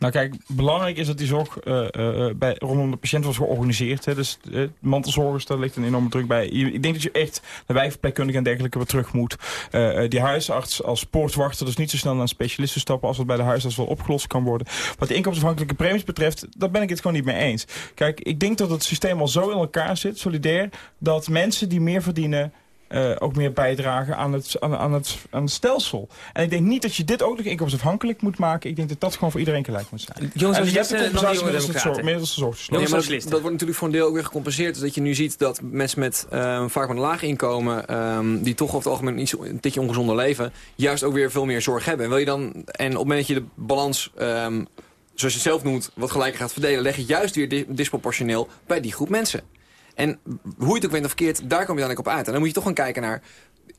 S5: Nou kijk, belangrijk is dat die zorg eh, eh, eh, bij, rondom de patiënt wordt georganiseerd. Hè. Dus mantelzorgers, daar ligt een enorme druk bij. Ik denk dat je echt naar wijkverpleegkundigen en dergelijke weer terug moet. Die huisarts als poortwachter, dus niet zo snel naar een specialist te stappen... als wat bij de huisarts wel opgelost kan worden. Wat de inkomensafhankelijke premies betreft, daar ben ik het gewoon niet mee eens. Kijk, ik denk dat het systeem al zo in elkaar zit, solidair... dat mensen die meer verdienen eh, ook meer bijdragen aan het, aan, aan, het, aan het stelsel. En ik denk niet dat je dit ook nog inkomensafhankelijk moet maken. Ik denk dat dat gewoon voor iedereen gelijk moet zijn.
S2: Jongens,
S5: en
S2: als
S5: je hebt de
S2: je-
S5: compensatie middels zorg- middels de.
S7: Ja, dat, wordt natuurlijk voor een deel ook weer gecompenseerd. Dus dat je nu ziet dat mensen met ehm, vaak met een laag inkomen... ehm, die toch over het algemeen iets, een tikje ongezonder leven... juist ook weer veel meer zorg hebben. En, wil je dan, en op het moment dat je de balans, ehm, zoals je het zelf noemt... wat gelijker gaat verdelen... leg je juist weer di- disproportioneel bij die groep mensen. En hoe je het ook bent of verkeerd, daar kom je dan op uit. En dan moet je toch gaan kijken naar...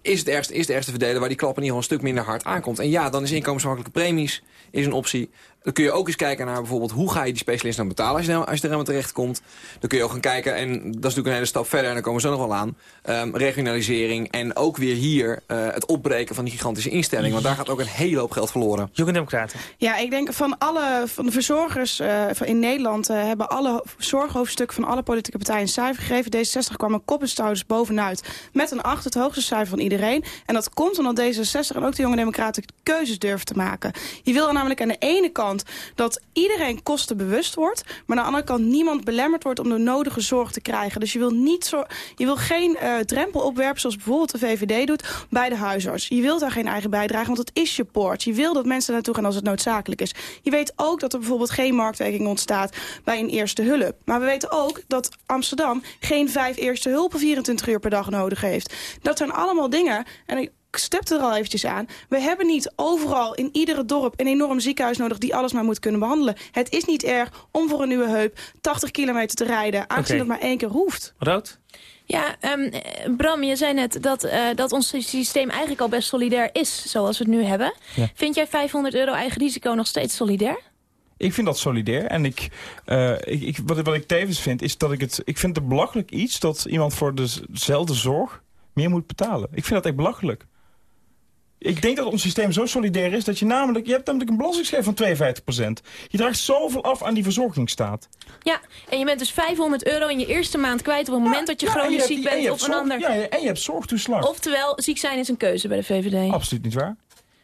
S7: Is het ergste, is de ergste verdelen waar die klap in ieder geval een stuk minder hard aankomt. En ja, dan is inkomensafhankelijke premies is een optie. Dan kun je ook eens kijken naar bijvoorbeeld hoe ga je die specialist dan betalen als je, als je er helemaal terecht komt. Dan kun je ook gaan kijken, en dat is natuurlijk een hele stap verder, en daar komen we zo nog wel aan. ehm, regionalisering en ook weer hier eh, het opbreken van die gigantische instelling. Want daar gaat ook een hele hoop geld verloren.
S2: Jonge democraten.
S6: Ja, ik denk van alle van de verzorgers eh, van in Nederland eh, hebben alle zorghoofdstukken van alle politieke partijen een cijfer gegeven. D66 kwam een kop en schouders bovenuit met een 8, het hoogste cijfer van iedereen. En dat komt omdat D66 en ook de jonge democraten keuzes durven te maken. Je wil namelijk aan de ene kant dat iedereen kostenbewust wordt, maar aan de andere kant niemand belemmerd wordt om de nodige zorg te krijgen. Dus je wil, niet zo, je wil geen eh, drempel opwerpen zoals bijvoorbeeld de VVD doet bij de huisarts. Je wilt daar geen eigen bijdrage, want het is je poort. Je wil dat mensen naartoe gaan als het noodzakelijk is. Je weet ook dat er bijvoorbeeld geen marktwerking ontstaat bij een eerste hulp. Maar we weten ook dat Amsterdam geen vijf eerste hulpen 24 uur per dag nodig heeft. Dat zijn allemaal dingen. En ik stipte er al eventjes aan. We hebben niet overal in iedere dorp een enorm ziekenhuis nodig die alles maar moet kunnen behandelen. Het is niet erg om voor een nieuwe heup 80 kilometer te rijden, aangezien
S2: Oké.
S6: dat maar één keer hoeft.
S2: Rood?
S4: Ja, ehm, eh, Bram, je zei net dat, eh, dat ons systeem eigenlijk al best solidair is, zoals we het nu hebben.
S5: Ja.
S4: Vind jij 500 euro eigen risico nog steeds solidair?
S5: Ik vind dat solidair. En ik, eh, ik, ik, wat, wat ik tevens vind, is dat ik het... Ik vind het belachelijk iets dat iemand voor dezelfde zorg meer moet betalen. Ik vind dat echt belachelijk. Ik denk dat ons systeem zo solidair is dat je namelijk... Je hebt namelijk een belastingsschijf van 52%. Je draagt zoveel af aan die verzorgingsstaat.
S4: Ja, en je bent dus 500 euro in je eerste maand kwijt op het moment dat je
S5: Ja,
S4: chronisch ziek
S5: die-
S4: bent of een ander.
S5: Ja, en je hebt zorgtoeslag.
S4: Oftewel, ziek zijn is een keuze bij de VVD.
S5: Absoluut niet waar.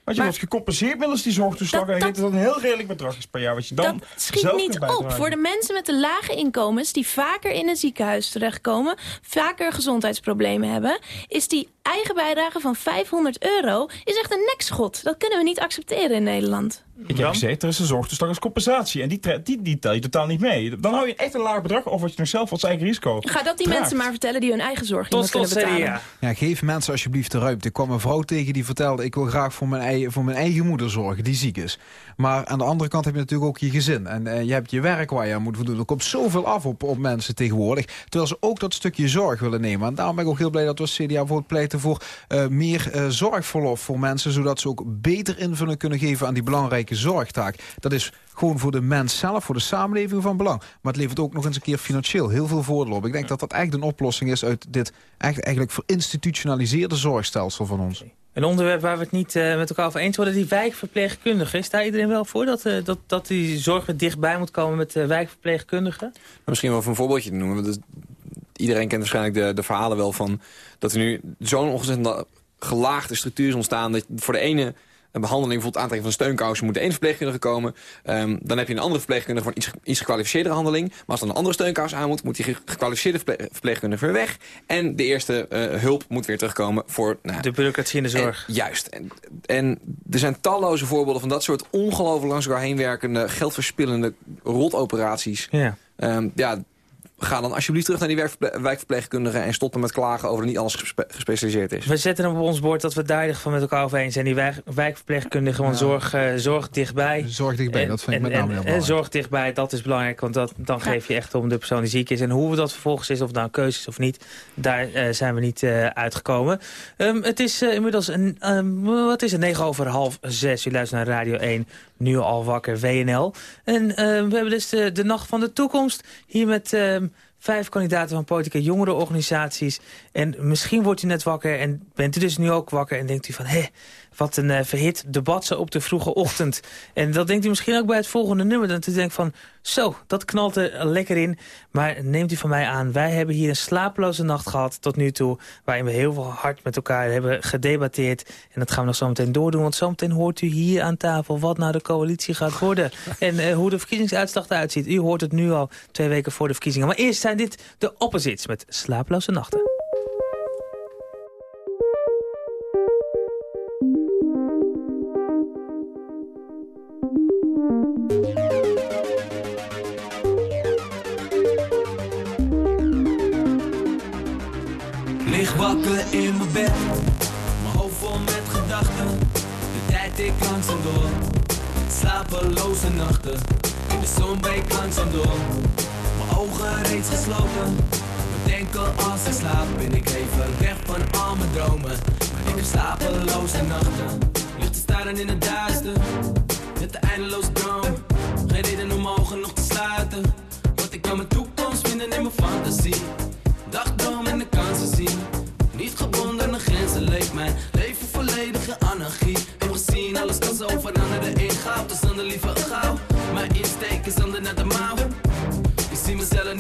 S5: Want je wordt gecompenseerd middels die zorgtoeslag.
S4: Dat-
S5: en
S4: dat-
S5: dat een heel redelijk bedrag is per jaar. Wat je dan
S4: dat schiet
S5: zelf
S4: niet op voor de mensen met de lage inkomens... die vaker in een ziekenhuis terechtkomen... vaker gezondheidsproblemen hebben... is die eigen bijdrage van 500 euro is echt een nekschot. Dat kunnen we niet accepteren in Nederland.
S5: Ik heb gezegd, er is een zorgtoeslag als compensatie. En die, die, die tel je totaal niet mee. Dan hou je echt een laag bedrag over wat je nog zelf als eigen risico
S4: Ga dat die
S5: draagt.
S4: mensen maar vertellen die hun eigen zorg niet
S2: Tot
S4: kunnen
S2: slot
S4: betalen.
S2: CDA.
S3: Ja, geef mensen alsjeblieft de ruimte. Ik kwam een vrouw tegen die vertelde... ik wil graag voor mijn, eigen, voor mijn eigen moeder zorgen, die ziek is. Maar aan de andere kant heb je natuurlijk ook je gezin. En eh, je hebt je werk waar je aan moet voldoen. Er komt zoveel af op, op mensen tegenwoordig. Terwijl ze ook dat stukje zorg willen nemen. En daarom ben ik ook heel blij dat we als CDA bijvoorbeeld pleiten... voor eh, meer eh, zorgverlof voor mensen... zodat ze ook beter invulling kunnen geven aan die belangrijke zorgtaak. Dat is gewoon voor de mens zelf, voor de samenleving van belang. Maar het levert ook nog eens een keer financieel heel veel voordeel op. Ik denk dat dat echt een oplossing is uit dit echt, eigenlijk verinstitutionaliseerde zorgstelsel van ons.
S2: Een onderwerp waar we het niet eh, met elkaar over eens worden, die wijkverpleegkundigen. Is daar iedereen wel voor dat, eh, dat, dat die zorg weer dichtbij moet komen met eh, wijkverpleegkundigen?
S7: Misschien wel even een voorbeeldje te noemen. want iedereen kent waarschijnlijk de, de verhalen wel van... dat er nu zo'n ontzettend gelaagde structuur is ontstaan... dat voor de ene een behandeling, bijvoorbeeld aantrekken van steunkousen... moet de ene verpleegkundige komen. Ehm, dan heb je een andere verpleegkundige voor een iets, iets gekwalificeerdere handeling. Maar als dan een andere steunkous aan moet... moet die ge- gekwalificeerde verple- verpleegkundige weer weg. En de eerste eh, hulp moet weer terugkomen voor... Nou,
S2: De bureaucratie in de zorg.
S7: en- juist. En, en er zijn talloze voorbeelden van dat soort ongelooflijk langs elkaar heen werkende... geldverspillende rotoperaties.
S2: ja.
S7: Ehm, ja, ga dan alsjeblieft terug naar die wijkverple- wijkverpleegkundigen... en stop met klagen over dat niet alles gespe- gespecialiseerd is.
S2: We zetten hem op ons bord dat we het daar van met elkaar over eens zijn. Die wijk, wijkverpleegkundigen, want
S3: Ja.
S2: zorg, eh, zorg dichtbij.
S3: Zorg dichtbij,
S2: En-
S3: dat vind ik
S2: en-
S3: met name
S2: en-
S3: heel
S2: en
S3: belangrijk.
S2: zorg dichtbij, dat is belangrijk, want dat, dan geef je echt om de persoon die ziek is. En hoe dat vervolgens is, of het nou een keuze is of niet, daar eh, zijn we niet eh, uitgekomen. Ehm, het is eh, inmiddels, een, ehm, wat is het, 9 over half zes. U luistert naar Radio 1, nu al wakker, WNL. En ehm, we hebben dus de, de Nacht van de Toekomst, hier met... ehm, Vijf kandidaten van politieke jongerenorganisaties. En misschien wordt u net wakker en bent u dus nu ook wakker... en denkt u van, hé, wat een eh, verhit debat zo op de vroege ochtend. En dat denkt u misschien ook bij het volgende nummer. Dat u denkt van, zo, dat knalt er lekker in. Maar neemt u van mij aan, wij hebben hier een slapeloze nacht gehad tot nu toe... waarin we heel veel hard met elkaar hebben gedebatteerd. En dat gaan we nog zo meteen doordoen. Want zo meteen hoort u hier aan tafel wat nou de coalitie gaat worden. en eh, hoe de verkiezingsuitslag eruit ziet. U hoort het nu al twee weken voor de verkiezingen. Maar eerst zijn dit de opposites met slapeloze nachten.
S10: Slapeloze nachten. In de zon breekt langzaam door. Mijn ogen reeds gesloten. Bedenken als ik slaap ben ik even weg van al mijn dromen. Maar ik heb slapeloze nachten. Ligt te staren in het duister. Met de eindeloze droom. Geen reden om ogen nog te sluiten. Want ik kan mijn toekomst vinden in mijn fantasie. Dagdroom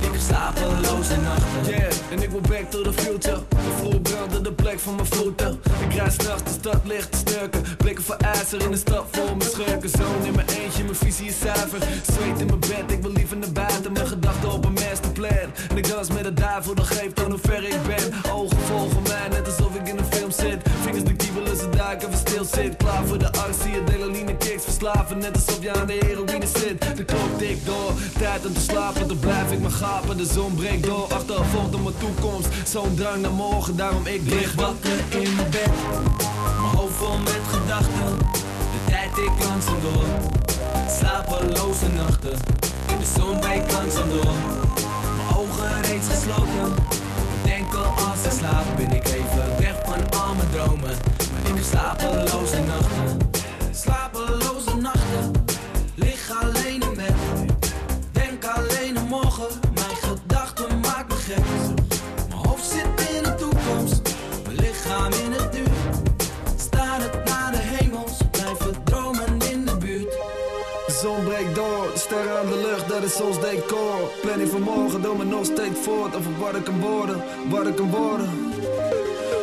S10: Ik heb slapeloze nachten.
S11: Yeah, en ik wil back to the future. Brandde de plek van mijn voeten. Ik rijd s'nachts de stad licht te snurken. Blikken voor ijzer in de stad vol mijn schurken. Zoon in mijn eentje, mijn visie is zuiver. Zweet in mijn bed, ik wil liever naar buiten. Mijn gedachten op een masterplan. En ik dans met de duivel, dat geeft aan hoe ver ik ben. Ogen volgen mij, net alsof ik in een film zit. Vingers de ze duiken, even stil zit. Klaar voor de actie, adrenaline kicks verslaven. Net alsof je aan de heroïne zit. De klok tikt door, tijd om te slapen. Dan blijf ik maar gapen, de zon breekt door. Achtervolgt op mijn toekomst, zo'n drang naar morgen. Daarom ik lig wakker
S10: in mijn bed. Mijn hoofd vol met gedachten. De tijd ik langzaam door. Slapeloze nachten. In de zon breekt langzaam door. Mijn ogen reeds gesloten. Bedenken als ik slaap ben ik even weg van al mijn dromen. Slapeloze nachten. Slapeloze nachten. Lig alleen in bed. Denk alleen aan morgen. Mijn gedachten maken me gek. Mijn hoofd zit in de toekomst. Mijn lichaam in het nu. Staar het naar de hemels. Blijven dromen in de buurt.
S11: De zon breekt door, sterren aan de lucht, dat is ons decor. Planning van morgen, doe me nog voort over wat ik kan worden, wat ik kan worden.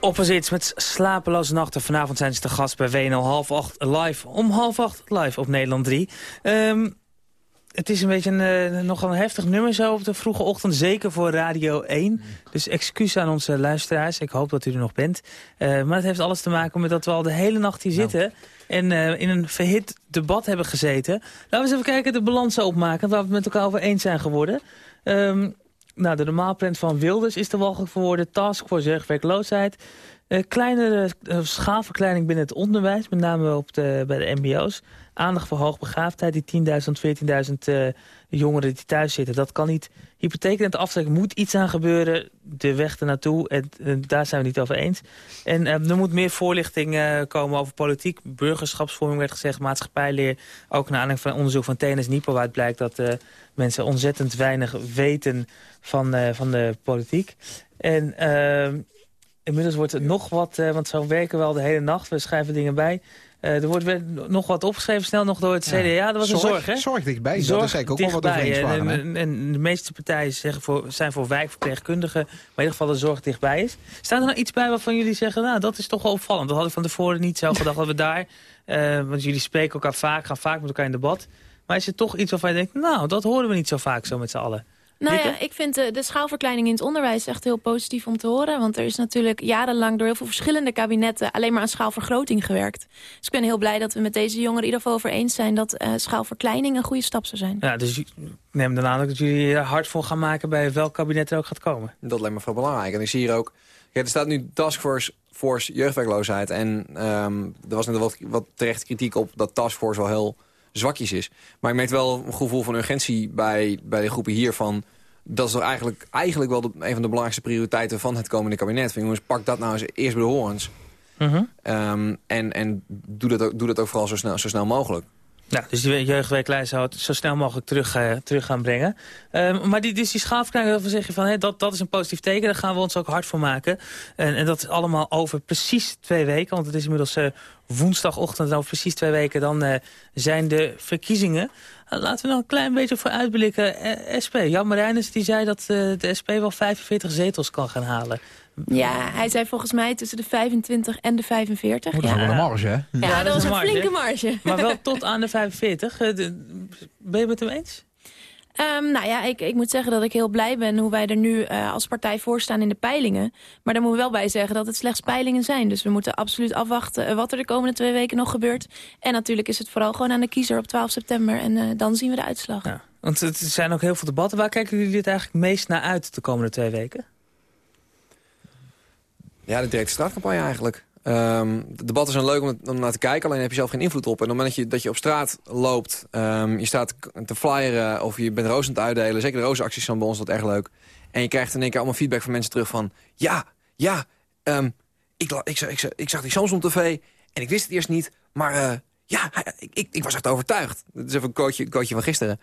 S2: Opposites met slapeloze nachten. Vanavond zijn ze te gast bij WNL half acht live. Om half acht live op Nederland 3. Ehm, het is een beetje een, eh, nogal een heftig nummer zo op de vroege ochtend. Zeker voor Radio 1. Dus excuus aan onze luisteraars. Ik hoop dat u er nog bent. Eh, maar het heeft alles te maken met dat we al de hele nacht hier zitten. En eh, in een verhit debat hebben gezeten. Laten we eens even kijken, de balans opmaken. Waar we het met elkaar over eens zijn geworden. Ehm, nou, de normaalplan van Wilders is de walgelijk verwoorden. Taskforce jeugdwerkloosheid. Uh, kleinere uh, schaalverkleining binnen het onderwijs. Met name op de, bij de mbo's. Aandacht voor hoogbegaafdheid. Die 10.000, 14.000 uh, jongeren die thuis zitten. Dat kan niet. Hypotheekrente aftrekken moet iets aan gebeuren. De weg ernaartoe. En, en daar zijn we niet over eens. En uh, er moet meer voorlichting uh, komen over politiek. Burgerschapsvorming werd gezegd. Maatschappijleer. Ook naar aanleiding van onderzoek van TNS Nipo. Waaruit blijkt dat uh, mensen ontzettend weinig weten van, uh, van de politiek. En uh, inmiddels wordt het nog wat, want zo werken we al de hele nacht. We schrijven dingen bij. Uh, er wordt nog wat opgeschreven, snel nog door het CDA. Ja, dat was
S3: zorg,
S2: een zorg, hè?
S3: Zorg dichtbij, zorg dat is eigenlijk ook wel wat over eens waren.
S2: En, en, en, de meeste partijen zeggen voor, zijn voor wijkverpleegkundigen. Maar in ieder geval de zorg dichtbij is. Staat er nou iets bij waarvan jullie zeggen... nou, dat is toch wel opvallend. Dat had ik van tevoren niet zo gedacht dat we daar... Uh, want jullie spreken elkaar vaak, gaan vaak met elkaar in debat. Maar is er toch iets waarvan je denkt... nou, dat horen we niet zo vaak zo met z'n allen.
S4: Nou ja, ik vind de, de schaalverkleining in het onderwijs echt heel positief om te horen. Want er is natuurlijk jarenlang door heel veel verschillende kabinetten alleen maar aan schaalvergroting gewerkt. Dus ik ben heel blij dat we met deze jongeren in ieder geval over eens zijn dat eh, schaalverkleining een goede stap zou zijn.
S2: Ja, dus ik neem dan aan dat jullie er hard voor gaan maken bij welk kabinet er ook gaat komen.
S7: Dat lijkt me veel belangrijk. En ik zie hier ook... Er staat nu Taskforce Force jeugdwerkloosheid. En ehm, er was net wat, wat terecht kritiek op dat Taskforce wel heel zwakjes is. Maar ik merk wel een gevoel van urgentie bij, bij de groepen hiervan. Dat is toch eigenlijk, eigenlijk wel de, een van de belangrijkste prioriteiten van het komende kabinet. Van jongens, pak dat nou eens eerst bij de horens.
S2: Mhm.
S7: Ehm, en en doe, dat ook, doe dat ook vooral zo snel, zo snel mogelijk.
S2: Ja, dus die jeugdwerklijst zou het zo snel mogelijk terug, eh, terug gaan brengen. Ehm, maar die, dus die schaalverkleining, daarvan zeg je van, dat, dat is een positief teken. Daar gaan we ons ook hard voor maken. En, en dat is allemaal over precies twee weken. Want het is inmiddels eh, woensdagochtend. En over precies twee weken dan eh, zijn de verkiezingen. Laten we nog een klein beetje voor uitblikken. Eh, SP, Jan Marijnis die zei dat de SP wel 45 zetels kan gaan halen.
S4: Ja, hij zei volgens mij tussen de 25 en de 45.
S3: Moet dat
S4: ja.
S3: wel een marge, hè?
S4: Ja, dat,
S2: is
S4: was
S2: een marge.
S4: flinke marge.
S2: Maar wel tot aan de 45. Eh, ben je het met hem eens?
S4: Ehm, nou ja, ik, ik moet zeggen dat ik heel blij ben hoe wij er nu eh, als partij voor staan in de peilingen. Maar daar moeten we wel bij zeggen dat het slechts peilingen zijn. Dus we moeten absoluut afwachten eh, wat er de komende twee weken nog gebeurt. En natuurlijk is het vooral gewoon aan de kiezer op 12 september. En eh, dan zien we de uitslag.
S2: Ja. Want het zijn ook heel veel debatten. Waar kijken jullie dit eigenlijk meest naar uit de komende twee weken?
S7: Ja, de directe straatcampagne eigenlijk. Ehm, de debatten zijn leuk om, om naar te kijken, alleen heb je zelf geen invloed op. En op het moment dat je, dat je op straat loopt, ehm, je staat te flyeren of je bent rozen aan het uitdelen. Zeker de rozenacties zijn bij ons dat erg leuk. En je krijgt in één keer allemaal feedback van mensen terug van... Ja, ja, ehm, ik, ik, ik, ik zag die Samsung tv en ik wist het eerst niet. Maar eh, ja, ik, ik, was echt overtuigd. Dat is even een quoteje, quoteje van gisteren.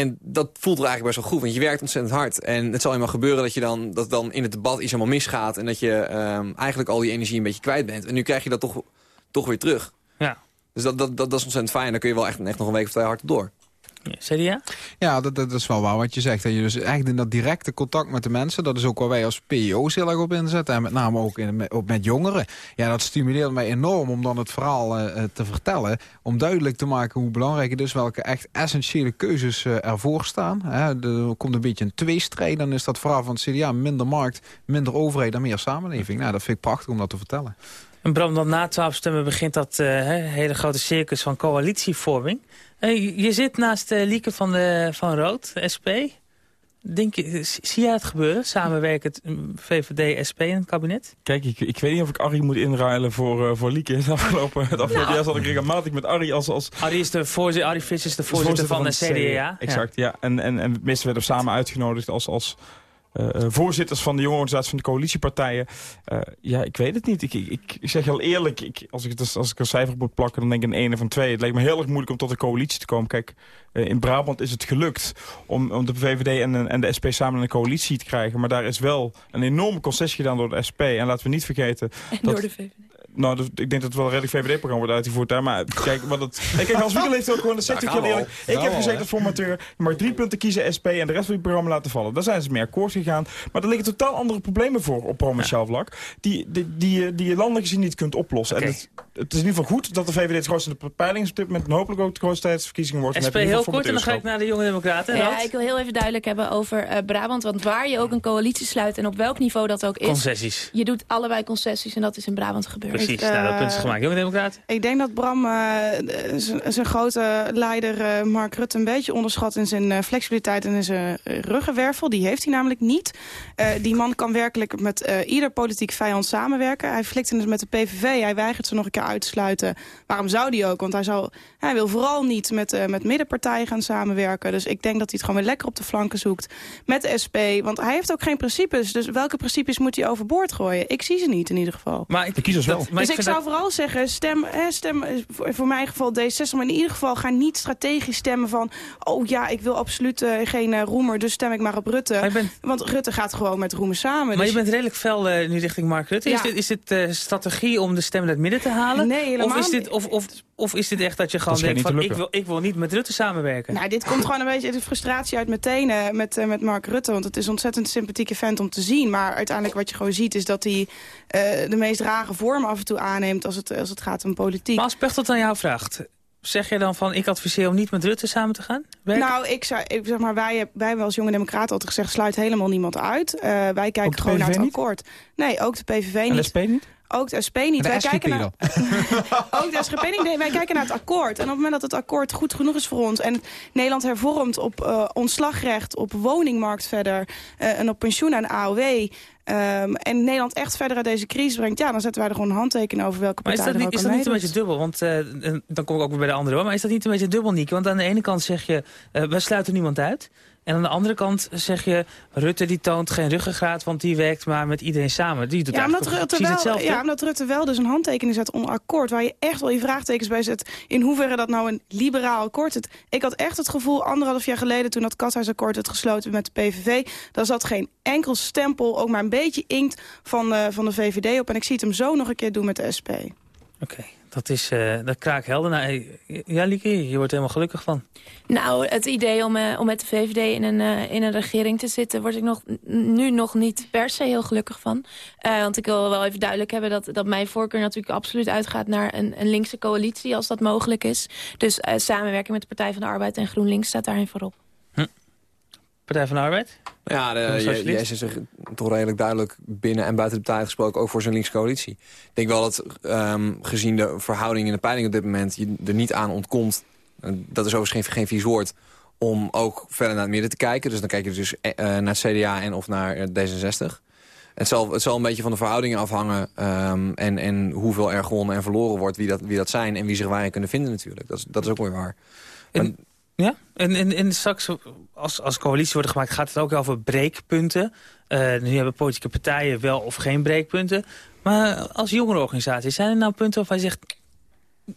S7: En dat voelt er eigenlijk best wel goed, want je werkt ontzettend hard. En het zal eenmaal gebeuren dat, je dan, dat dan in het debat iets helemaal misgaat... en dat je ehm, eigenlijk al die energie een beetje kwijt bent. En nu krijg je dat toch, toch weer terug.
S2: Ja.
S7: Dus dat, dat, dat, dat is ontzettend fijn. Dan kun je wel echt, echt nog een week of twee hard door.
S2: CDA?
S3: Ja, dat, dat is wel waar wat je zegt. Dat je dus echt in dat directe contact met de mensen... dat is ook waar wij als PIO's heel erg op inzetten. En met name ook, in, ook met jongeren. Ja, dat stimuleert mij enorm om dan het verhaal eh, eh, te vertellen. Om duidelijk te maken hoe belangrijk het is... welke echt essentiële keuzes eh, ervoor staan. Hè, er komt een beetje een tweestrijd. Dan is dat verhaal van het CDA minder markt, minder overheid... en meer samenleving. Nou, dat vind ik prachtig om dat te vertellen.
S2: En Bram, dan na 12 stemmen begint dat eh, hele grote circus van coalitievorming. Eh, je- zit naast uh, Lieke van, de, van Rood, SP. Denk je, zie jij het gebeuren? Samenwerkend mm, VVD, SP in het kabinet?
S5: Kijk, ik, ik weet niet of ik Arie moet inruilen voor, uh, voor Lieke. Het afgelopen, het afgelopen
S2: Nou.
S5: jaar zat ik regelmatig met Arie als... als
S2: Arie, is de voorzitter, is de voorzitter, van, de CDA.
S5: Exact, ja. En, en, en meestal werden we samen uitgenodigd als... als voorzitters van de jonge organisatie van de coalitiepartijen. Uh, ja, ik weet het niet. Ik, ik, ik zeg heel eerlijk, ik, als, ik het, als ik een cijfer op moet plakken, dan denk ik een ene van twee. Het lijkt me heel erg moeilijk om tot een coalitie te komen. Kijk, in Brabant is het gelukt om, om de VVD en, en de SP samen in een coalitie te krijgen. Maar daar is wel een enorme concessie gedaan door de SP. En laten we niet vergeten...
S4: En
S5: dat,
S4: door de VVD.
S5: Nou, dus, ik denk dat het wel een redelijk VVD-programma wordt uitgevoerd daar. Maar kijk, wat het... Kijk, Hans Wiegel heeft ook gewoon... Dat zegt ik eerlijk. Ik heb gezegd als formateur... Mag drie punten kiezen SP en de rest van het programma laten vallen. Daar zijn ze mee akkoord gegaan. Maar er liggen totaal andere problemen voor op provinciaal vlak. Die, die, die, je- die je landelijk gezien niet kunt oplossen. En het, het is in ieder geval goed dat de VVD het grootste in de peiling is op dit moment. En hopelijk ook de grootste tijdens de verkiezingen wordt. En
S2: SP heel kort en dan ga ik naar de Jonge Democraten.
S4: Ja, ik wil heel even duidelijk hebben over eh, Brabant. Want waar je ook een coalitie sluit en op welk niveau dat ook is...
S2: Concessies.
S4: Je doet allebei concessies en dat is in Brabant gebeurd.
S2: Precies,
S6: Ik,
S2: nou, dat
S6: eh,
S2: punt is gemaakt. Jonge Democraten?
S6: Ik denk dat Bram eh, zijn grote leider eh, Mark Rutte een beetje onderschat in zijn eh, flexibiliteit en in zijn ruggenwervel. Die heeft hij namelijk niet. Eh, die man kan werkelijk met eh, ieder politiek vijand samenwerken. Hij flikt het met de PVV. Hij weigert ze nog een keer uit te sluiten. Waarom zou die ook? Want hij, zou, hij wil vooral niet met, eh, met middenpartijen gaan samenwerken. Dus ik denk dat hij het gewoon weer lekker op de flanken zoekt met de SP. Want hij heeft ook geen principes. Dus welke principes moet hij overboord gooien? Ik zie ze niet in ieder geval.
S2: Maar ik,
S5: De kiezers wel.
S2: dat- maar
S6: dus ik, zou
S2: dat-
S6: vooral zeggen, stem, hè, stem eh, voor, voor mijn geval D60, maar in ieder geval ga niet strategisch stemmen van, oh ja, ik wil absoluut eh, geen eh, roemer, dus stem ik maar op Rutte.
S2: Maar je bent,
S6: Want Rutte gaat gewoon met roemer samen.
S2: maar
S6: dus-
S2: je bent redelijk fel eh, nu richting Mark Rutte. Is dit, is dit eh, strategie om de stemmen naar het midden te halen?
S6: Nee, helemaal
S2: of is, dit, of, of, of is dit echt dat je gewoon
S5: Dat
S2: denkt van, ik wil, ik wil niet met Rutte samenwerken?
S6: Nou, dit komt gewoon een beetje de frustratie uit meteen eh, met, eh, met Mark Rutte. Want het is een ontzettend sympathieke vent om te zien. Maar uiteindelijk wat je gewoon ziet is dat hij eh, de meest rare vormen af en toe aanneemt als het, als het gaat om politiek.
S2: Maar als Pechtold aan jou vraagt, zeg je dan van, ik adviseer om niet met Rutte samen te gaan? Werken?
S6: Nou, ik zou, ik zeg maar, wij, wij hebben als jonge democraten altijd gezegd... sluit helemaal niemand uit. Eh, wij kijken gewoon naar het
S5: niet?
S6: akkoord. Nee, ook de PVV
S5: En de
S6: niet.
S5: SP niet?
S6: Ook de SP niet.
S3: De
S6: wij kijken naar, ook de SGP niet. Nee, wij kijken naar het akkoord. En op het moment dat het akkoord goed genoeg is voor ons... en Nederland hervormt op eh, ontslagrecht, op woningmarkt verder... eh, en op pensioen en AOW... ehm, en Nederland echt verder uit deze crisis brengt... ja, dan zetten wij er gewoon een handtekening over welke
S2: Maar is
S6: partij
S2: dat, niet, is dat niet een beetje dubbel? Want eh, dan kom ik ook weer bij de andere hoor. Maar is dat niet een beetje dubbel, Nieke? Want aan de ene kant zeg je, eh wij sluiten niemand uit. En aan de andere kant zeg je, Rutte die toont geen ruggengraat... want die werkt maar met iedereen samen. Die doet
S6: Ja, omdat Rutte, wel,
S2: hetzelfde.
S6: ja, omdat Rutte wel dus een handtekening zet onder akkoord... waar je echt wel je vraagtekens bij zet... in hoeverre dat nou een liberaal akkoord is. Ik had echt het gevoel, anderhalf jaar geleden... toen dat Katshuisakkoord werd gesloten met de PVV... daar zat geen enkel stempel, ook maar een beetje inkt van, eh, van de VVD op. En ik zie het hem zo nog een keer doen met de SP.
S2: Oké, dat is uh, dat kraakhelder. Nou, eh, ja, Lieke, je wordt helemaal gelukkig van.
S4: Nou, het idee om, uh, om met de VVD in een, in een regering te zitten... word ik nog, nu nog niet per se heel gelukkig van. Want ik wil wel even duidelijk hebben dat, dat mijn voorkeur natuurlijk absoluut uitgaat... naar een, een linkse coalitie, als dat mogelijk is. Dus samenwerking met de Partij van de Arbeid en GroenLinks staat daarin voorop.
S2: Partij van de Arbeid?
S7: Ja, de, jij zit zich toch redelijk duidelijk binnen en buiten de partij gesproken... ook voor zijn linkse coalitie. Ik denk wel dat um, gezien de verhouding in de peiling op dit moment... je er niet aan ontkomt, dat is overigens geen, geen vies woord... om ook verder naar het midden te kijken. Dus dan kijk je dus uh, naar het CDA en of naar D66. Het zal, het zal een beetje van de verhoudingen afhangen... Um, en, en hoeveel er gewonnen en verloren wordt, wie dat, wie dat zijn... en wie zich waarin kunnen vinden natuurlijk. Dat is, dat is ook weer waar.
S2: En, ja, en, en, en straks als, als coalitie worden gemaakt gaat het ook over breekpunten. Uh, nu hebben politieke partijen wel of geen breekpunten. Maar als jongere organisatie, zijn er nou punten waarvan je zegt...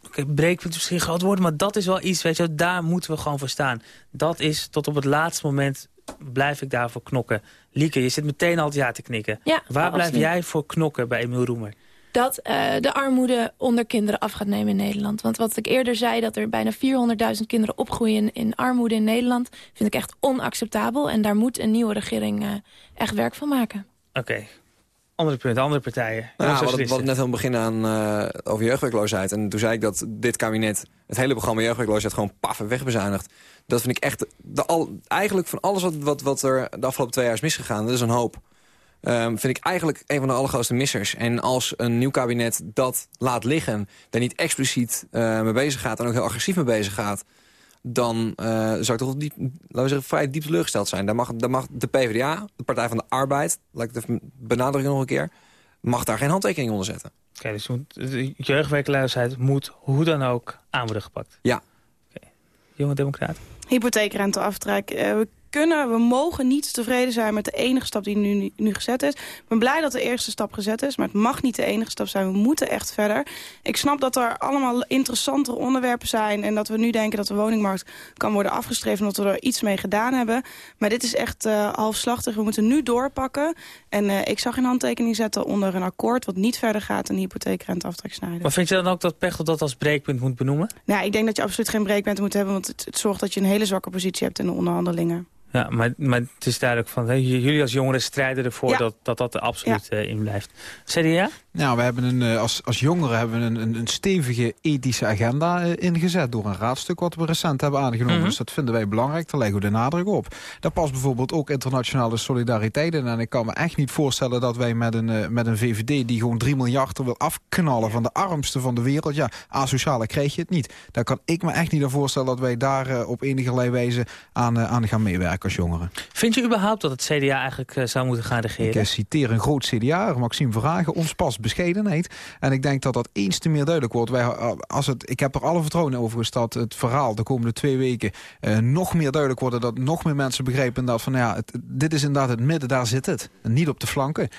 S2: Okay, breekpunten misschien groot worden, maar dat is wel iets, weet je, daar moeten we gewoon voor staan. Dat is tot op het laatste moment blijf ik daarvoor knokken. Lieke, je zit meteen al het ja te knikken.
S4: Ja,
S2: Waar blijf jij voor knokken bij Emiel Roemer?
S4: Dat uh, de armoede onder kinderen af gaat nemen in Nederland. Want wat ik eerder zei, dat er bijna 400.000 kinderen opgroeien in armoede in Nederland... vind ik echt onacceptabel. En daar moet een nieuwe regering uh, echt werk van maken.
S2: Oké. Okay. Andere punten, andere partijen.
S7: Nou, ja, wat, wat net aan het begin aan uh, over jeugdwerkloosheid. En toen zei ik dat dit kabinet het hele programma jeugdwerkloosheid gewoon paffen wegbezuinigt. Dat vind ik echt de al, eigenlijk van alles wat, wat, wat er de afgelopen twee jaar is misgegaan. Dat is een hoop. Um, vind ik eigenlijk een van de allergrootste missers. En als een nieuw kabinet dat laat liggen... daar niet expliciet uh, mee bezig gaat en ook heel agressief mee bezig gaat... dan uh, zou ik toch diep, laten we zeggen, vrij diep teleurgesteld zijn. Dan mag, dan mag de PvdA, de Partij van de Arbeid... laat ik het even benadrukken nog een keer... mag daar geen handtekening onder zetten.
S2: Oké, okay, dus de jeugdwerkloosheid moet hoe dan ook aan worden gepakt?
S7: Ja.
S2: Okay. Jonge democraat?
S6: Hypotheekrenteaftrek. Uh, we kunnen, we mogen niet tevreden zijn met de enige stap die nu, nu gezet is. Ik ben blij dat de eerste stap gezet is, maar het mag niet de enige stap zijn. We moeten echt verder. Ik snap dat er allemaal interessantere onderwerpen zijn... en dat we nu denken dat de woningmarkt kan worden afgestreefd... omdat we er iets mee gedaan hebben. Maar dit is echt uh, halfslachtig. We moeten nu doorpakken. En uh, ik zag een handtekening zetten onder een akkoord... wat niet verder gaat dan de hypotheekrenteaftrek snijden.
S2: Maar vind je dan ook dat Pechtel dat als breekpunt moet benoemen?
S6: Nou, ik denk dat je absoluut geen breekpunt moet hebben... want het, het zorgt dat je een hele zwakke positie hebt in de onderhandelingen.
S2: Ja, maar, maar het is duidelijk van, hè, jullie als jongeren strijden ervoor ja. dat, dat dat er absoluut ja. uh, in blijft. CDA?
S3: Nou, we hebben een, als, als jongeren hebben we een, een, stevige ethische agenda uh, ingezet door een raadstuk wat we recent hebben aangenomen. Mm -hmm. Dus dat vinden wij belangrijk, daar leggen we de nadruk op. Daar past bijvoorbeeld ook internationale solidariteit in. En ik kan me echt niet voorstellen dat wij met een, uh, met een VVD die gewoon 3 miljard er wil afknallen van de armste van de wereld. Ja, asociale krijg je het niet. Daar kan ik me echt niet aan voorstellen dat wij daar op enige wijze aan, aan gaan meewerken als jongeren.
S2: Vind je überhaupt dat het CDA eigenlijk uh, zou moeten gaan regeren?
S3: Ik uh, citeer een groot CDA, Maxime Verhagen, ons pas bescheidenheid. En ik denk dat dat eens te meer duidelijk wordt. Wij, als het, ik heb er alle vertrouwen in over dat het verhaal de komende twee weken uh, nog meer duidelijk wordt. Dat nog meer mensen begrijpen dat van ja, het, dit is inderdaad het midden, daar zit het. En niet op de flanken.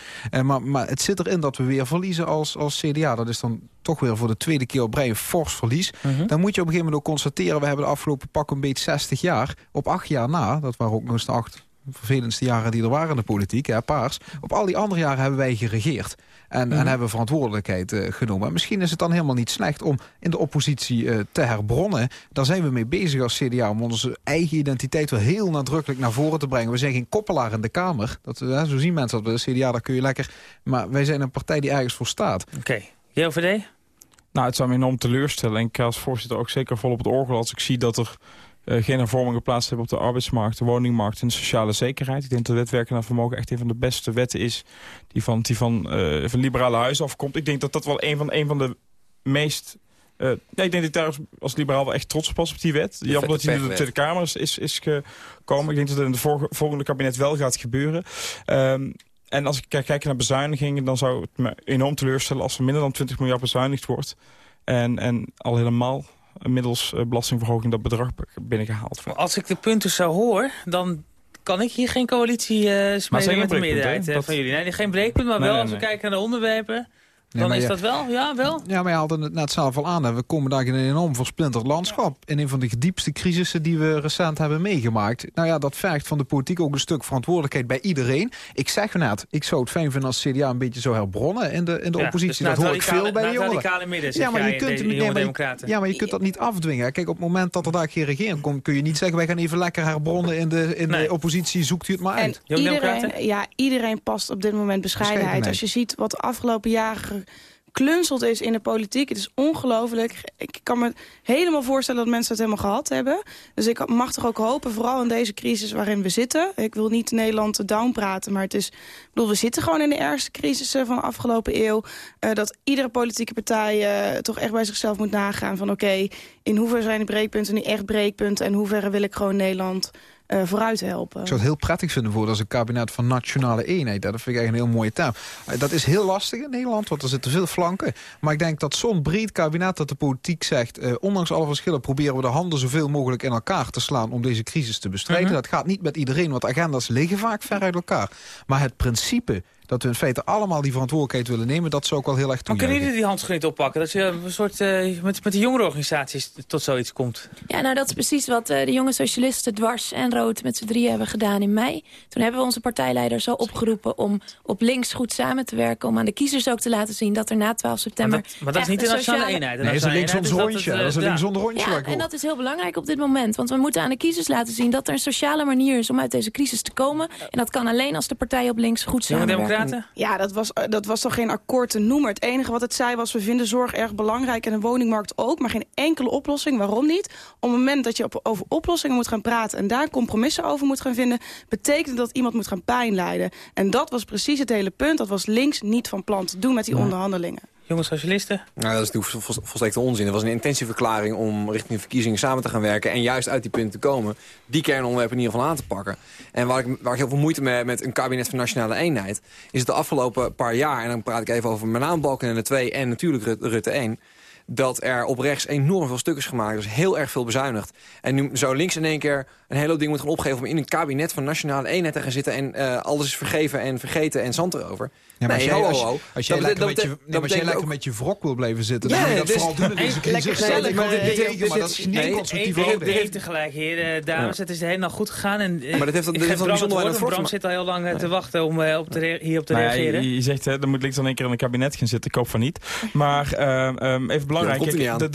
S3: maar, maar het zit erin dat we weer verliezen als, als CDA. Dat is dan toch weer voor de tweede keer op rij een fors verlies. Uh -huh. Dan moet je op een gegeven moment ook constateren... we hebben de afgelopen pak een beetje 60 jaar... op acht jaar na, dat waren ook nog eens de acht vervelendste jaren die er waren in de politiek, hè, paars. Op al die andere jaren hebben wij geregeerd. En, mm. en hebben we verantwoordelijkheid uh, genomen. En misschien is het dan helemaal niet slecht om in de oppositie uh, te herbronnen. Daar zijn we mee bezig als CDA om onze eigen identiteit wel heel nadrukkelijk naar voren te brengen. We zijn geen koppelaar in de Kamer. Dat, uh, zo zien mensen dat bij de CDA, daar kun je lekker... Maar wij zijn een partij die ergens voor staat.
S2: Oké. Okay. JOVD?
S5: Nou, het zou me enorm teleurstellen. En ik als voorzitter ook zeker vol op het orgel als ik zie dat er uh, geen hervormingen plaats hebben op de arbeidsmarkt, de woningmarkt en de sociale zekerheid. Ik denk dat de wetwerken naar vermogen echt een van de beste wetten is die van, die van, uh, van liberale huizen afkomt. Ik denk dat dat wel een van, een van de meest... Uh, ja, ik denk dat ik daar als liberaal wel echt trots op was op die wet. Jammer dat die nu de Tweede Kamer is, is, is gekomen. Ik denk dat het in het volgende kabinet wel gaat gebeuren. Um, en als ik kijk naar bezuinigingen, dan zou het me enorm teleurstellen... als er minder dan 20 miljard bezuinigd wordt. En, en al helemaal middels uh, belastingverhoging dat bedrag binnengehaald wordt.
S2: Als ik de punten zo hoor, dan kan ik hier geen coalitie uh, smeden met de meerderheid uh, van jullie. Nee, geen breekpunt, maar nee, wel nee, als we kijken naar de onderwerpen... Nee, dan is dat wel, ja, wel.
S3: Ja, maar je haalde het net zelf al aan. We komen daar in een enorm versplinterd landschap. In een van de diepste crisissen die we recent hebben meegemaakt. Nou ja, dat vergt van de politiek ook een stuk verantwoordelijkheid bij iedereen. Ik zeg net, ik zou het fijn vinden als CDA een beetje zou herbronnen in de, in de ja, oppositie.
S2: Dus
S3: dat hoor ik veel bij de
S2: jongeren. midden ja, maar je kunt, de, nee, maar je,
S3: ja, maar je kunt dat niet afdwingen. Kijk, op het moment dat er daar geen regering komt... kun je niet zeggen, wij gaan even lekker herbronnen in de, in nee. de oppositie. Zoekt u het maar uit.
S6: En iedereen, ja, iedereen past op dit moment bescheidenheid. Als je ziet wat de afgelopen jaren klunselt is in de politiek. Het is ongelooflijk. Ik kan me helemaal voorstellen dat mensen het helemaal gehad hebben. Dus ik mag toch ook hopen, vooral in deze crisis waarin we zitten. Ik wil niet Nederland down praten, maar het is... Ik bedoel, we zitten gewoon in de ergste crisis van de afgelopen eeuw. Uh, dat iedere politieke partij uh, toch echt bij zichzelf moet nagaan van... oké, in hoeverre zijn de breekpunten nu echt breekpunten... en hoeverre wil ik gewoon Nederland uh, vooruit helpen.
S3: Ik zou het heel prettig vinden voor als een kabinet van nationale eenheid. Dat vind ik eigenlijk een heel mooie term. Uh, dat is heel lastig in Nederland, want er zitten veel flanken. Maar ik denk dat zo'n breed kabinet dat de politiek zegt... Uh, ondanks alle verschillen proberen we de handen zoveel mogelijk in elkaar te slaan... om deze crisis te bestrijden. Mm -hmm. Dat gaat niet met iedereen, want agendas liggen vaak ver uit elkaar. Maar het principe dat we in feite allemaal die verantwoordelijkheid willen nemen... dat zou ook wel heel erg toejuichen.
S2: Maar kunnen jullie die handschoen niet oppakken? Dat je een soort uh, met, met de jongere organisaties tot zoiets komt?
S4: Ja, nou dat is precies wat uh, de jonge socialisten dwars en rood met z'n drieën hebben gedaan in mei. Toen hebben we onze partijleider zo opgeroepen om op links goed samen te werken... om aan de kiezers ook te laten zien dat er na 12 september...
S2: Maar dat, maar dat is niet de nationale sociale... eenheid.
S3: Nee, dat is een links rondje. Dat is een links rondje.
S4: Ja, en dat is heel belangrijk op dit moment. Want we moeten aan de kiezers laten zien dat er een sociale manier is... om uit deze crisis te komen. En dat kan alleen als de partijen op links goed samenwerken.
S2: Democraten?
S6: Ja, dat was, dat was toch geen akkoord te noemen. Het enige wat het zei was, we vinden zorg erg belangrijk... en de woningmarkt ook, maar geen enkele oplossing. Waarom niet? Op het moment dat je op, over oplossingen moet gaan praten... en daar compromissen over moet gaan vinden... betekent dat iemand moet gaan pijn lijden. En dat was precies het hele punt. Dat was links niet van plan te doen met die onderhandelingen.
S2: Jonge socialisten?
S7: Nou, dat is natuurlijk vol, volstrekt onzin. Er was een intentieverklaring om richting de verkiezingen samen te gaan werken... en juist uit die punten te komen, die kernonderwerpen in ieder geval aan te pakken. En waar ik, waar ik heel veel moeite mee heb met een kabinet van nationale eenheid... is het de afgelopen paar jaar, en dan praat ik even over met name Balkenende 2 en natuurlijk Rutte 1 dat er op rechts enorm veel stuk is gemaakt. Dus heel erg veel bezuinigd. En nu zou links in één keer een hele ding moeten gaan opgeven... om in een kabinet van nationale eenheid te gaan zitten... en uh, alles is vergeven en vergeten en zand erover.
S3: Ja, maar nee, als, jij, als, als jij, lekker, met je, nee, als jij lekker met je wrok wil blijven zitten...
S2: Ja,
S3: dan moet je
S2: dat
S3: vooral doen in deze crisis. Stel ik
S2: maar dit maar dat is niet constructief houding. U heeft tegelijk, heer, dames. Het is helemaal goed gegaan. En,
S7: maar dat heeft bijzonder.
S2: Bram zit al heel lang te wachten om op te hierop te reageren.
S5: Je zegt, er moet links dan een keer in een kabinet gaan zitten. Ik hoop van niet. Maar even belangrijk.